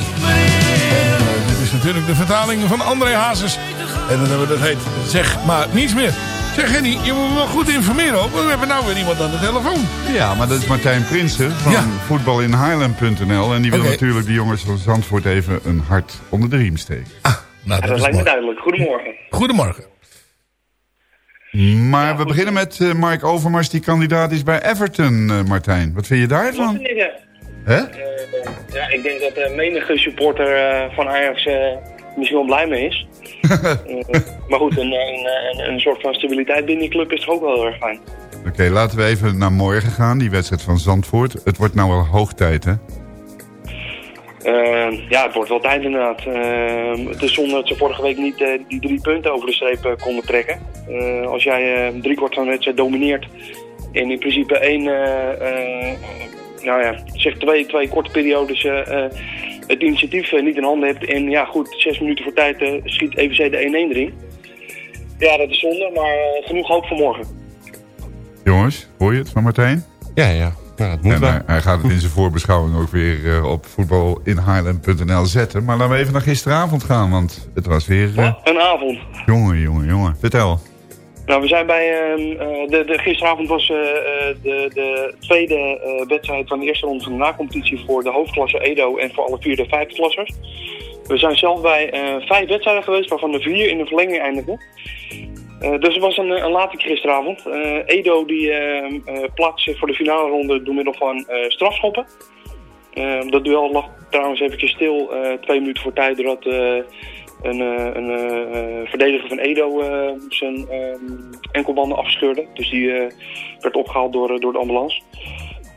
En, dit is natuurlijk de vertaling van André Hazes. En dan hebben we dat heet Zeg maar niets meer. Zeg Henny, je moet me wel goed informeren ook. want We hebben nou weer iemand aan de telefoon. Ja, maar dat is Martijn Prinsen van voetbalinhighland.nl. En die wil natuurlijk de jongens van Zandvoort even een hart onder de riem steken. Nou, dat, lijkt me duidelijk. Goedemorgen. Goedemorgen. Maar we beginnen met eh, Mark Overmars, die kandidaat is bij Everton, eh, Martijn. Wat vind je daarvan? Hè? Eh, ja, ik denk dat de menige supporter eh, van Ajax eh, misschien wel blij mee is. Eh, maar goed, een, een, een, soort van stabiliteit binnen die club is toch ook wel heel erg fijn. Oké, laten we even naar morgen gaan, die wedstrijd van Zandvoort. Het wordt nou wel hoog tijd, hè? Eh, ja, het wordt wel tijd inderdaad. Eh, het is zonde dat ze vorige week niet eh, die drie punten over de streep eh, konden trekken. Eh, als jij uh, driekwart van de wedstrijd domineert en in principe één, eh, eh, nou ja, zeg twee, twee korte periodes eh, eh, het initiatief eh, niet in handen hebt en ja goed, zes minuten voor tijd eh, schiet EVC de 1-1 erin. Ja, dat is zonde, maar genoeg hoop voor morgen. Jongens, hoor je het van Martijn? Ja, ja. Nou, het moet En wel. hij, hij gaat het in zijn voorbeschouwing ook weer eh, op voetbalinhighland.nl zetten. Maar laten we even naar gisteravond gaan, want het was weer... Een avond. jongen, jongen, jongen. Vertel. Nou, we zijn bij. ehm, eh, de, de, gisteravond was eh, eh, de, de tweede wedstrijd van de eerste ronde van de nacompetitie voor de hoofdklasse Edo en voor alle vier de vijfklassers. We zijn zelf bij vijf wedstrijden geweest, waarvan de vier in de verlenging eindigden. Dus het was een, een late gisteravond. Edo die ehm, eh, plaatst zich voor de finale ronde door middel van strafschoppen. Ehm, dat duel lag trouwens eventjes stil, twee minuten voor tijd, doordat een, eh, een eh, eh, verdediger van Edo zijn ehm, enkelbanden afscheurde. Dus die werd opgehaald door, door de ambulance.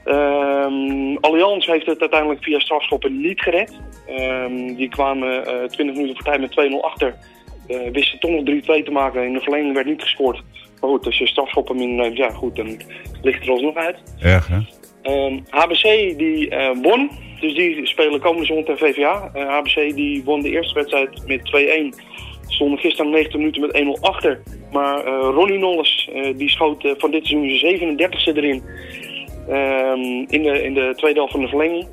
Ehm Allianz heeft het uiteindelijk via strafschoppen niet gered. Ehm, die kwamen eh 20 minuten voor tijd met 2-0 achter. Eh, wisten toch nog 3-2 te maken. In de verlenging werd niet gescoord. Maar goed, als je strafschoppen meeneemt, ja goed, dan ligt er alsnog uit. Erg, hè? HBC die won, dus die spelen komende zondag tegen VVA. Eh, HBC die won de eerste wedstrijd met 2-1. Stonden gisteren 90 minuten met 1-0 achter. Maar eh, Ronnie Nolles eh, die schoot van dit seizoen zijn 37e erin. Ehm, in, de, in de tweede helft van de verlenging.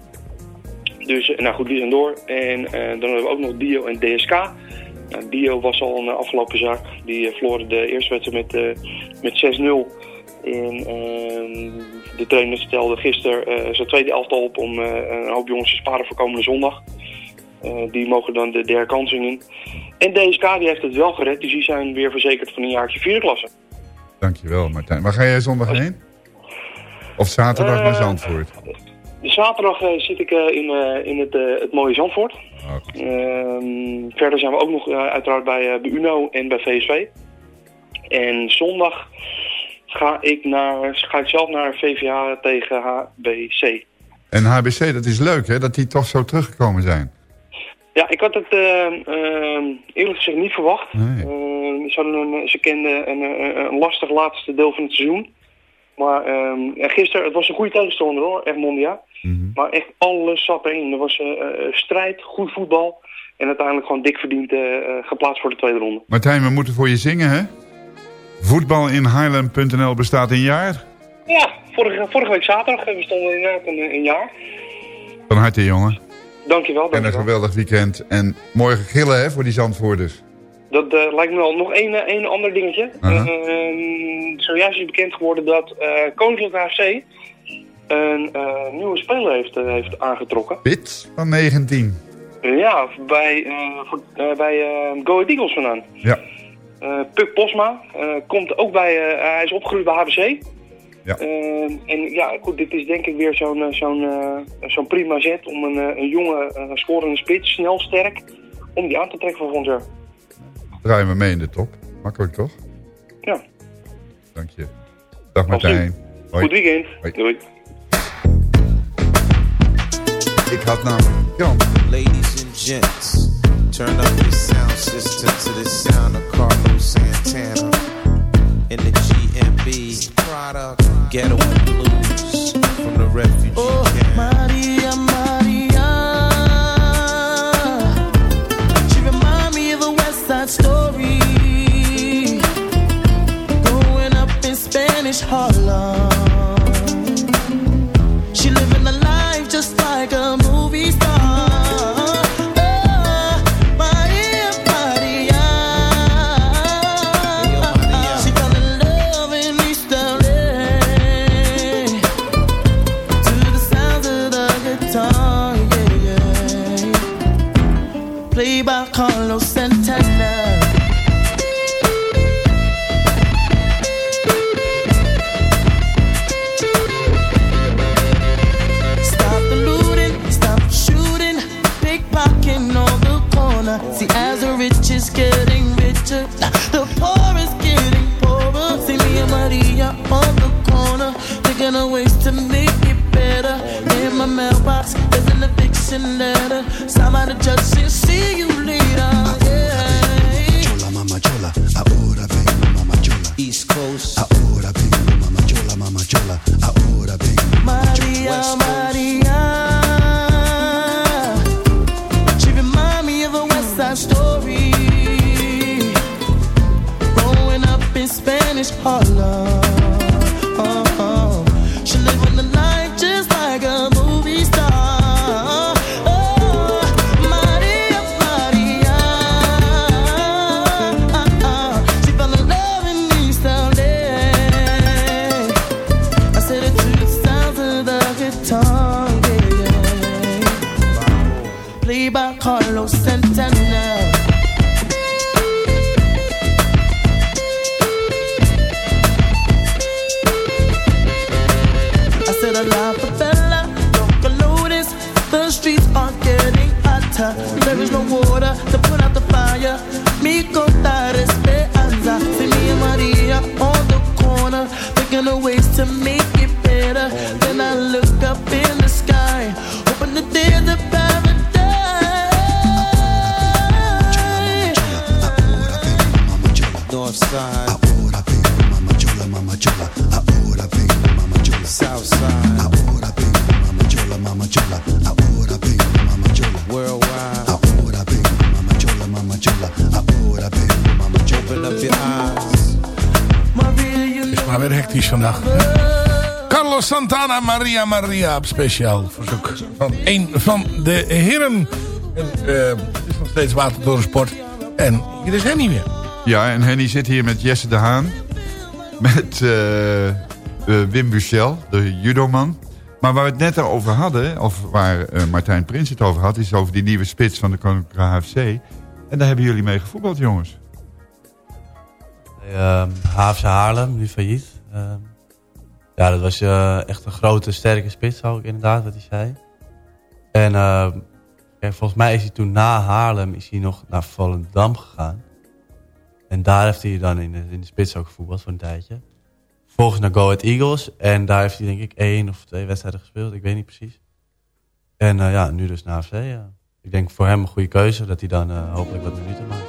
Dus nou goed, die zijn door. En dan hebben we ook nog Dio en DSK. Nou, Dio was al een afgelopen zaak. Die verloren de eerste wedstrijd met, met 6-0. En ehm, de trainer stelde gisteren eh, zijn tweede elftal op om eh, een hoop jongens te sparen voor komende zondag. Eh, die mogen dan de derde kansing in. En DSK die heeft het wel gered, dus die zijn weer verzekerd van een jaartje vierde klasse. Dankjewel, Martijn. Waar ga jij zondag heen? Of zaterdag naar Zandvoort? De zaterdag zit ik in, in het, het mooie Zandvoort. Ehm, verder zijn we ook nog uiteraard bij, bij UNO en bij VSV. En zondag ga ik, naar, ga ik zelf naar VVA tegen HBC. En HBC, dat is leuk, hè? Dat die toch zo teruggekomen zijn. Ja, ik had het eh, eh, eerlijk gezegd niet verwacht. Eh, ze, hadden een, ze kenden een, een, lastig laatste deel van het seizoen. Maar ehm, en gisteren, het was een goede tegenstander hoor, echt Mondia. Maar echt alles zat erin. Er was strijd, goed voetbal. En uiteindelijk gewoon dik verdiend geplaatst voor de tweede ronde. Martijn, we moeten voor je zingen, hè? Voetbalinhighland.nl bestaat een jaar. Ja, vorige, vorige week zaterdag eh, we stonden inderdaad een, een jaar. Van harte, jongen. Dankjewel, En een dankjewel. geweldig weekend. En morgen gillen, hè, voor die Zandvoorders. Dat eh, lijkt me wel. Nog één, eh, één ander dingetje. Ehm, zojuist is bekend geworden dat eh Koninklijke AFC een eh, nieuwe speler heeft, eh, heeft aangetrokken. Pit van 19. Ja, bij, eh, eh, bij eh, Go Eagles vandaan. Ja. Eh Puk Posma eh, komt ook bij, eh, hij is opgegroeid bij HBC. Ja. En ja, goed, dit is denk ik weer zo'n zo'n eh, zo'n prima zet om een, een jonge eh, scorende spits, snel, sterk, om die aan te trekken voor volgend jaar. Draaien we mee in de top. Makkelijk, toch? Ja. Dank je. Dag Martijn. Hoi. Goed weekend. Hoi. Doei. Ik had namelijk Jan. Ladies and gents, turn up your sound system to the sound of Carlos Santana in the GMB product Ghetto Blues from the refugee oh, camp. Maria, Maria. She remind me of a West Side Story. Growing up in Spanish Harlem. played by Carlos Santana. Stop the looting, stop shooting, pickpocketing on the corner. See, as the riches get. Kissing letter. Somebody just said, see you later. Yeah. Chola, mama chola, ahora mama chola. East Coast. Ahora mama chola, mama chola. Ahora mama Maria, Maria. Chola. South side. Ahora vengo, mama chola, mama chola. Ahora vengo, mama chola. Worldwide. Ahora vengo, mama chola, mama chola. Ahora vengo, mama chola. Open up your eyes. Het is maar weer hectisch vandaag. Carlos Santana, Maria Maria op speciaal verzoek van een van de heren. En, eh, het is nog steeds Watertorensport. En hier is Henny weer. Ja, en Henny zit hier met Jesse de Haan. Met eh, Wim Buchel, de judoman. Maar waar we het net over hadden, of waar eh, Martijn Prins het over had... is over die nieuwe spits van de Koninklijke HFC. En daar hebben jullie mee gevoetbald, jongens. Ehm HFC Haarlem, nu failliet. Ehm, ja, dat was eh, echt een grote, sterke spits, ik inderdaad, wat hij zei. En ehm, kijk, volgens mij is hij toen na Haarlem is hij nog naar Volendam gegaan. En daar heeft hij dan in de, in de spits ook gevoetbald voor een tijdje. Vervolgens naar Go Ahead Eagles. En daar heeft hij denk ik één of twee wedstrijden gespeeld. Ik weet niet precies. En eh, ja, nu dus naar AFC. Ja. Ik denk voor hem een goede keuze. Dat hij dan eh, hopelijk wat minuten maakt.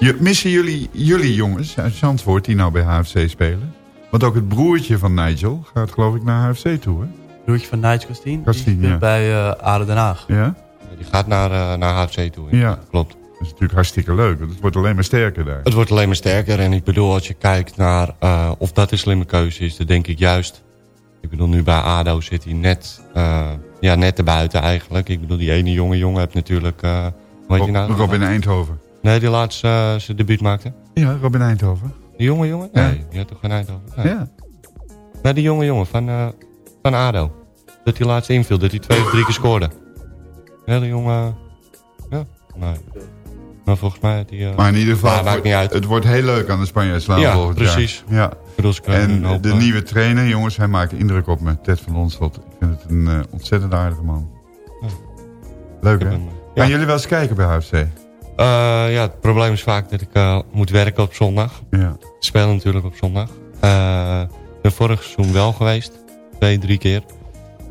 Je, missen jullie, jullie jongens uit Zandvoort die nou bij HFC spelen? Want ook het broertje van Nigel gaat geloof ik naar HFC toe, hè? Broertje van Nigel Castien. Castien, die speelt ja. bij eh Aden Den Haag. Ja? Die gaat naar, eh, naar HFC toe. Ja. Klopt. Is natuurlijk hartstikke leuk. want Het wordt alleen maar sterker daar. Het wordt alleen maar sterker. En ik bedoel, als je kijkt naar eh, of dat een slimme keuze is, dan denk ik juist. Ik bedoel, nu bij ADO zit hij net, eh, ja, net erbuiten eigenlijk. Ik bedoel, die ene jonge jongen heeft natuurlijk... hoe heet die nou? Robin Eindhoven. Nee, die laatst eh, zijn debuut maakte. Ja, Robin Eindhoven. Die jonge jongen? Ja. Nee, die had toch geen Eindhoven? Nee. Ja. Nee, die jonge jongen van, van ADO. Dat hij laatst inviel, dat hij twee of drie keer scoorde. Hele jonge... Ja, nee. Maar volgens mij hij... eh, Maar in ieder geval, ja, maakt niet uit. het wordt heel leuk aan de Spanjaardslaan Ja, volgend precies. jaar. Ja. Kunnen een En de eh, nieuwe trainer, jongens, hij maakt indruk op me. Ted van Onslot. Ik vind het een eh, ontzettend aardige man. Leuk, hè? Gaan jullie wel eens kijken bij HFC? Ja, het probleem is vaak dat ik moet werken op zondag. Ja. Ik speel natuurlijk op zondag. Ik ben vorig seizoen wel geweest. Twee, drie keer.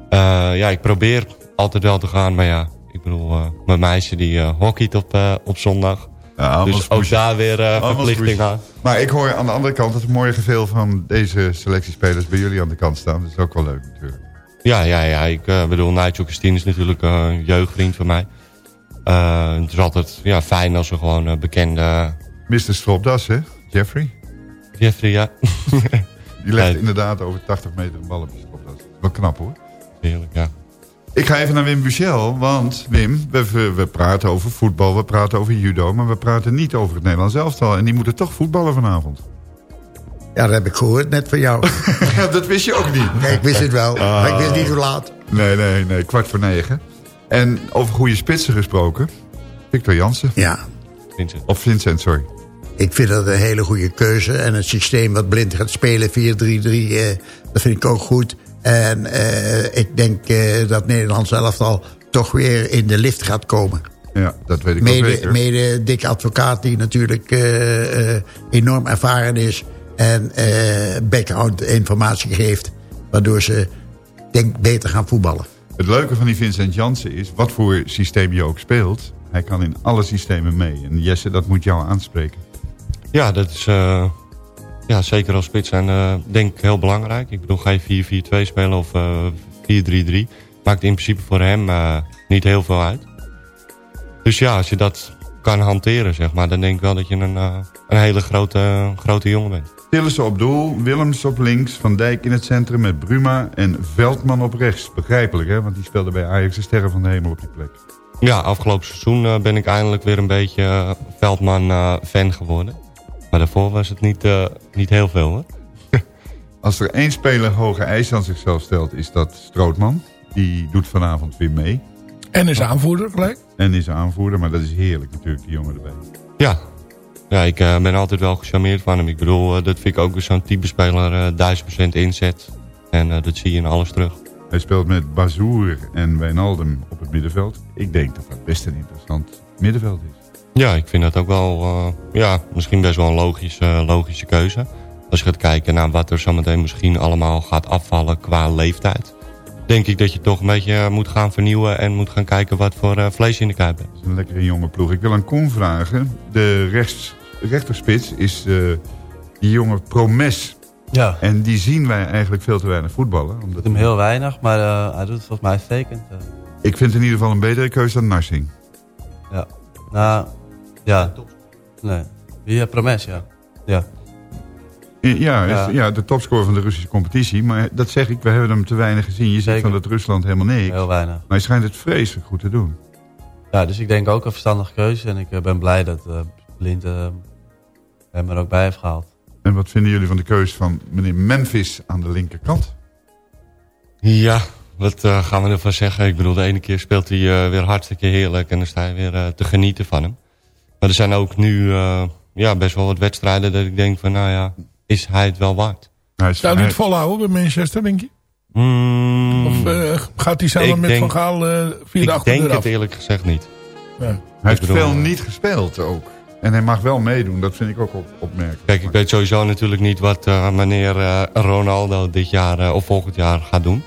Ja, ik probeer altijd wel te gaan. Maar ja, ik bedoel, eh, mijn meisje die eh, hockeyt op, eh, op zondag. dus ook daar weer Allemaal verplichting aan. Maar ik hoor aan de andere kant dat morgen veel van deze selectiespelers bij jullie aan de kant staan. Dat is ook wel leuk natuurlijk. Ja, ja, ja. Ik bedoel, Nigel Christine is natuurlijk een jeugdvriend van mij. Het is altijd ja, fijn als we gewoon bekende... Mr. Stropdas, hè? Jeffrey? Jeffrey, ja. Die legt inderdaad over 80 meter een bal op je Stropdas. Wel knap hoor. Heerlijk, ja. Ik ga even naar Wim Buchel, want Wim, we, we, praten over voetbal, we praten over judo... maar we praten niet over het Nederlands elftal. En die moeten toch voetballen vanavond. Ja, dat heb ik gehoord, net van jou. dat wist je ook niet. Nee, ik wist het wel, maar ik wist niet hoe laat. Nee, nee, nee, kwart voor negen. En over goede spitsen gesproken, Victor Jansen. Ja. Vincent. Of Vincent, sorry. Ik vind dat een hele goede keuze. En het systeem wat Blind gaat spelen, 4-3-3, eh, dat vind ik ook goed. En eh, ik denk eh, dat Nederland zelf al toch weer in de lift gaat komen. Ja, dat weet ik ook Mede, zeker. mede Dick Advocaat, die natuurlijk eh, eh, enorm ervaren is. En eh background informatie geeft. Waardoor ze, denk beter gaan voetballen. Het leuke van die Vincent Jansen is, wat voor systeem je ook speelt... hij kan in alle systemen mee. En Jesse, dat moet jou aanspreken. Ja, dat is eh, ja, zeker als spits zijn eh, denk ik heel belangrijk. Ik bedoel, ga je 4-4-2 spelen of eh 4-3-3... maakt in principe voor hem eh, niet heel veel uit. Dus ja, als je dat kan hanteren, zeg maar... dan denk ik wel dat je een, eh, een hele grote, grote jongen bent. Tillissen op doel, Willems op links, Van Dijk in het centrum met Bruma... en Veldman op rechts. Begrijpelijk, hè? Want die speelde bij Ajax de Sterren van de Hemel op die plek. Ja, afgelopen seizoen eh, ben ik eindelijk weer een beetje eh, Veldman-fan geworden. Maar daarvoor was het niet, eh, niet heel veel, hoor. Als er één speler hoge eisen aan zichzelf stelt, is dat Strootman. Die doet vanavond weer mee. En is aanvoerder gelijk. En is aanvoerder, maar dat is heerlijk natuurlijk, die jongen erbij. Ja, ja ik eh, ben altijd wel gecharmeerd van hem. Ik bedoel, eh, dat vind ik ook weer zo'n type speler, eh, duizend procent inzet. En eh, dat zie je in alles terug. Hij speelt met Bazoer en Wijnaldum op het middenveld. Ik denk dat dat best een interessant middenveld is. Ja, ik vind dat ook wel, eh, ja, misschien best wel een logische, logische keuze. Als je gaat kijken naar wat er zometeen misschien allemaal gaat afvallen qua leeftijd. Denk ik dat je toch een beetje eh, moet gaan vernieuwen en moet gaan kijken wat voor eh, vlees je in de kuip hebt. Dat is een lekkere jonge ploeg. Ik wil aan Koen vragen. De rechts, rechterspits is eh, die jonge Promes. Ja. En die zien wij eigenlijk veel te weinig voetballen. Omdat hem heel weinig, maar eh, hij doet het volgens mij uitstekend. eh. Ik vind het in ieder geval een betere keuze dan Narsing. ja. Nou, ja. Nee. Wie uh, Promes, ja. Ja. Ja, Ja. is- ja, de topscorer van de Russische competitie. Maar dat zeg ik, we hebben hem te weinig gezien. Je zegt van dat Rusland helemaal niks. Heel weinig. Maar hij schijnt het vreselijk goed te doen. Ja, dus ik denk ook een verstandige keuze. En ik eh, ben blij dat eh Blind eh, hem er ook bij heeft gehaald. En wat vinden jullie van de keuze van meneer Memphis aan de linkerkant? Ja, wat eh, gaan we ervan zeggen? Ik bedoel, de ene keer speelt hij eh, weer hartstikke heerlijk en dan sta je weer eh, te genieten van hem. Maar er zijn ook nu eh, ja, best wel wat wedstrijden dat ik denk van, nou ja, is hij het wel waard? Zou hij het volhouden bij Manchester, denk je? Mm, Of eh, gaat hij samen ik met denk- Van Gaal eh, via ik de achterdeur denk af? het eerlijk gezegd niet. Ja. Hij heeft bedoel, veel eh, niet gespeeld ook. En hij mag wel meedoen, dat vind ik ook op, opmerkelijk. Kijk, ik weet sowieso natuurlijk niet wat eh, meneer eh, Ronaldo dit jaar eh, of volgend jaar gaat doen.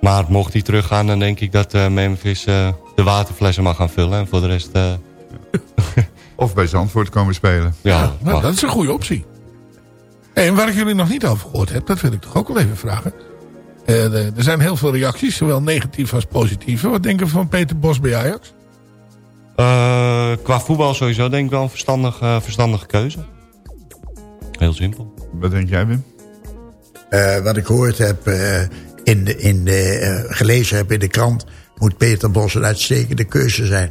Maar mocht hij teruggaan, dan denk ik dat eh, Memphis eh, de waterflessen mag gaan vullen. En voor de rest... eh, Of bij Zandvoort komen spelen. ja, Nou, dat is een goede optie. Hey, en waar ik jullie nog niet over gehoord heb, dat wil ik toch ook wel even vragen. Eh, er zijn heel veel reacties, zowel negatief als positief. Wat denken we van Peter Bos bij Ajax? Eh, qua voetbal sowieso denk ik wel een verstandig, eh, verstandige keuze. Heel simpel. Wat denk jij, Wim? Eh, wat ik gehoord heb, eh, in de, in de, eh, gelezen heb in de krant... moet Peter Bos een uitstekende keuze zijn.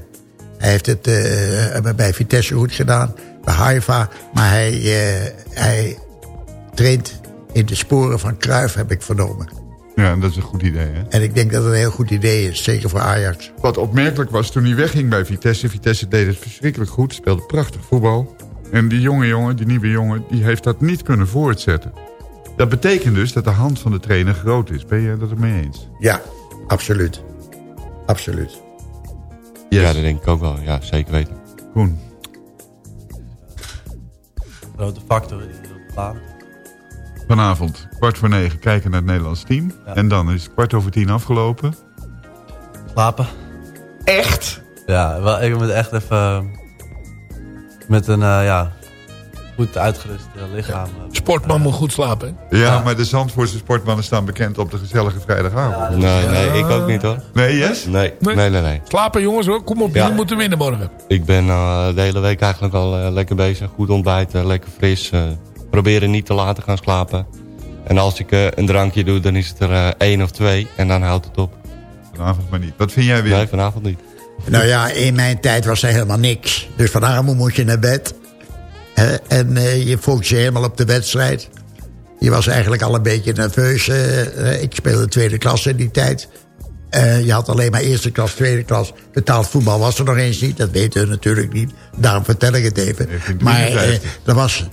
Hij heeft het eh, bij Vitesse goed gedaan, bij Haifa. Maar hij, eh, hij traint in de sporen van Cruijff, heb ik vernomen. Ja, dat is een goed idee, hè? En ik denk dat het een heel goed idee is, zeker voor Ajax. Wat opmerkelijk was toen hij wegging bij Vitesse. Vitesse deed het verschrikkelijk goed, speelde prachtig voetbal. En die jonge jongen, die nieuwe jongen, die heeft dat niet kunnen voortzetten. Dat betekent dus dat de hand van de trainer groot is. Ben je dat ermee eens? Ja, absoluut. Absoluut. Ja, dat denk ik ook wel. Ja, zeker weten. Koen. Grote factor die erop bepaalt. Vanavond, kwart voor negen, kijken naar het Nederlands team. Ja. En dan is het kwart over tien afgelopen. Slapen. Echt? Ja, wel, ik moet echt even eh, met een eh, ja, goed uitgerust eh, lichaam. eh, Sportman moet goed slapen. hè? Ja, maar de Zandvoortse sportmannen staan bekend op de gezellige vrijdagavond. Nee, nee, ik ook niet hoor. Nee, yes? Nee, nee, nee. nee. Slapen jongens hoor, kom op, Ja. jullie moeten winnen morgen. Ik ben eh, de hele week eigenlijk al eh, lekker bezig. Goed ontbijten, lekker fris. eh, proberen niet te laat te gaan slapen. En als ik eh, een drankje doe, dan is het er eh, één of twee. En dan houdt het op. Vanavond maar niet. Wat vind jij weer? Nee, vanavond niet. Nou ja, in mijn tijd was er helemaal niks. Dus vanavond moet je naar bed. En eh, je focust je helemaal op de wedstrijd. Je was eigenlijk al een beetje nerveus. eh, ik speelde tweede klas in die tijd. Eh, je had alleen maar eerste klas, tweede klas. Betaald voetbal was er nog eens niet. Dat weten we natuurlijk niet. Daarom vertel ik het even. Maar 53. er, was,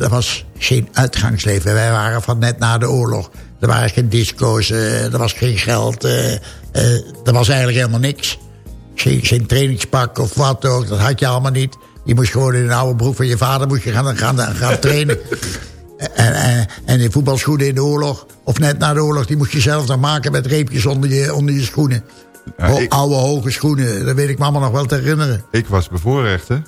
er was geen uitgangsleven. Wij waren van net na de oorlog. Er waren geen disco's, er was geen geld. er was eigenlijk helemaal niks. Geen, geen trainingspak of wat ook, dat had je allemaal niet. Je moest gewoon in een oude broek van je vader moest je gaan, gaan, gaan trainen. En, en, en die voetbalschoenen in de oorlog, of net na de oorlog... die moest je zelf dan maken met reepjes onder je, onder je schoenen. Ho- ik- Oude hoge schoenen, dat weet ik me allemaal nog wel te herinneren. Ik was bevoorrecht, hè.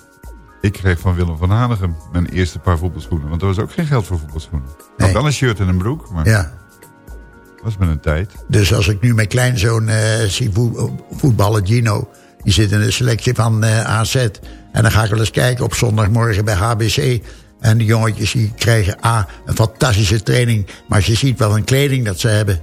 Ik kreeg van Willem van Hanegem mijn eerste paar voetbalschoenen. Want er was ook geen geld voor voetbalschoenen. Had wel een shirt en een broek, maar Ja. was met een tijd. Dus als ik nu mijn kleinzoon eh zie voet- voetballen, Gino... die zit in de selectie van eh, AZ... en dan ga ik wel eens kijken op zondagmorgen bij HBC... en die jongetjes die krijgen A, een fantastische training... maar je ziet wat een kleding dat ze hebben...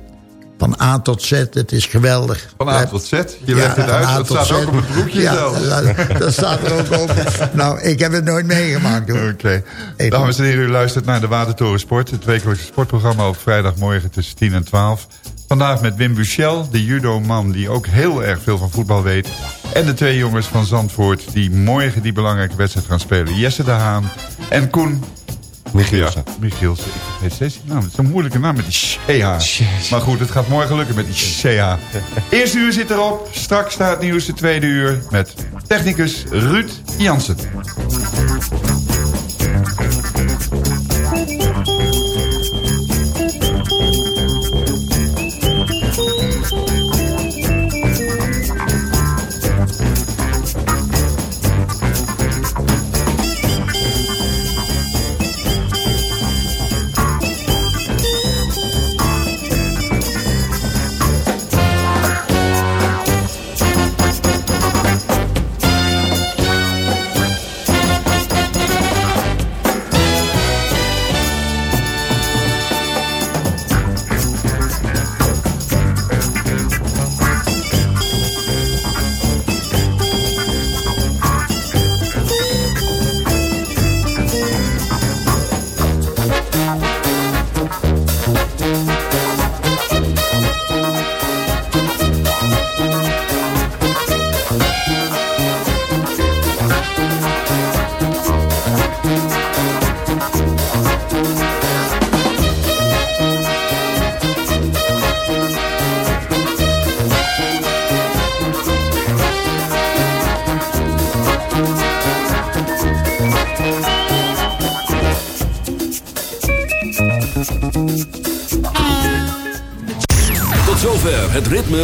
van A tot Z, het is geweldig. Van A tot Z, je legt het uit, A dat staat Z. ook op het broekje Ja, dat, dat staat er ook op. Nou, ik heb het nooit meegemaakt hoor. Oké. Dames en heren, u luistert naar de Watertoren Sport. Het wekelijkse sportprogramma op vrijdagmorgen tussen 10 en 12. Vandaag met Wim Buchel, de judo-man die ook heel erg veel van voetbal weet. En de twee jongens van Zandvoort die morgen die belangrijke wedstrijd gaan spelen. Jesse de Haan en Koen... Michielsen. Ja, Michielsen. Ik vergeet steeds die naam. Het is een moeilijke naam met die Shea. Maar goed, het gaat morgen lukken met die Shea. Eerste uur zit erop. Straks staat nieuws de tweede uur met technicus Ruud Jansen.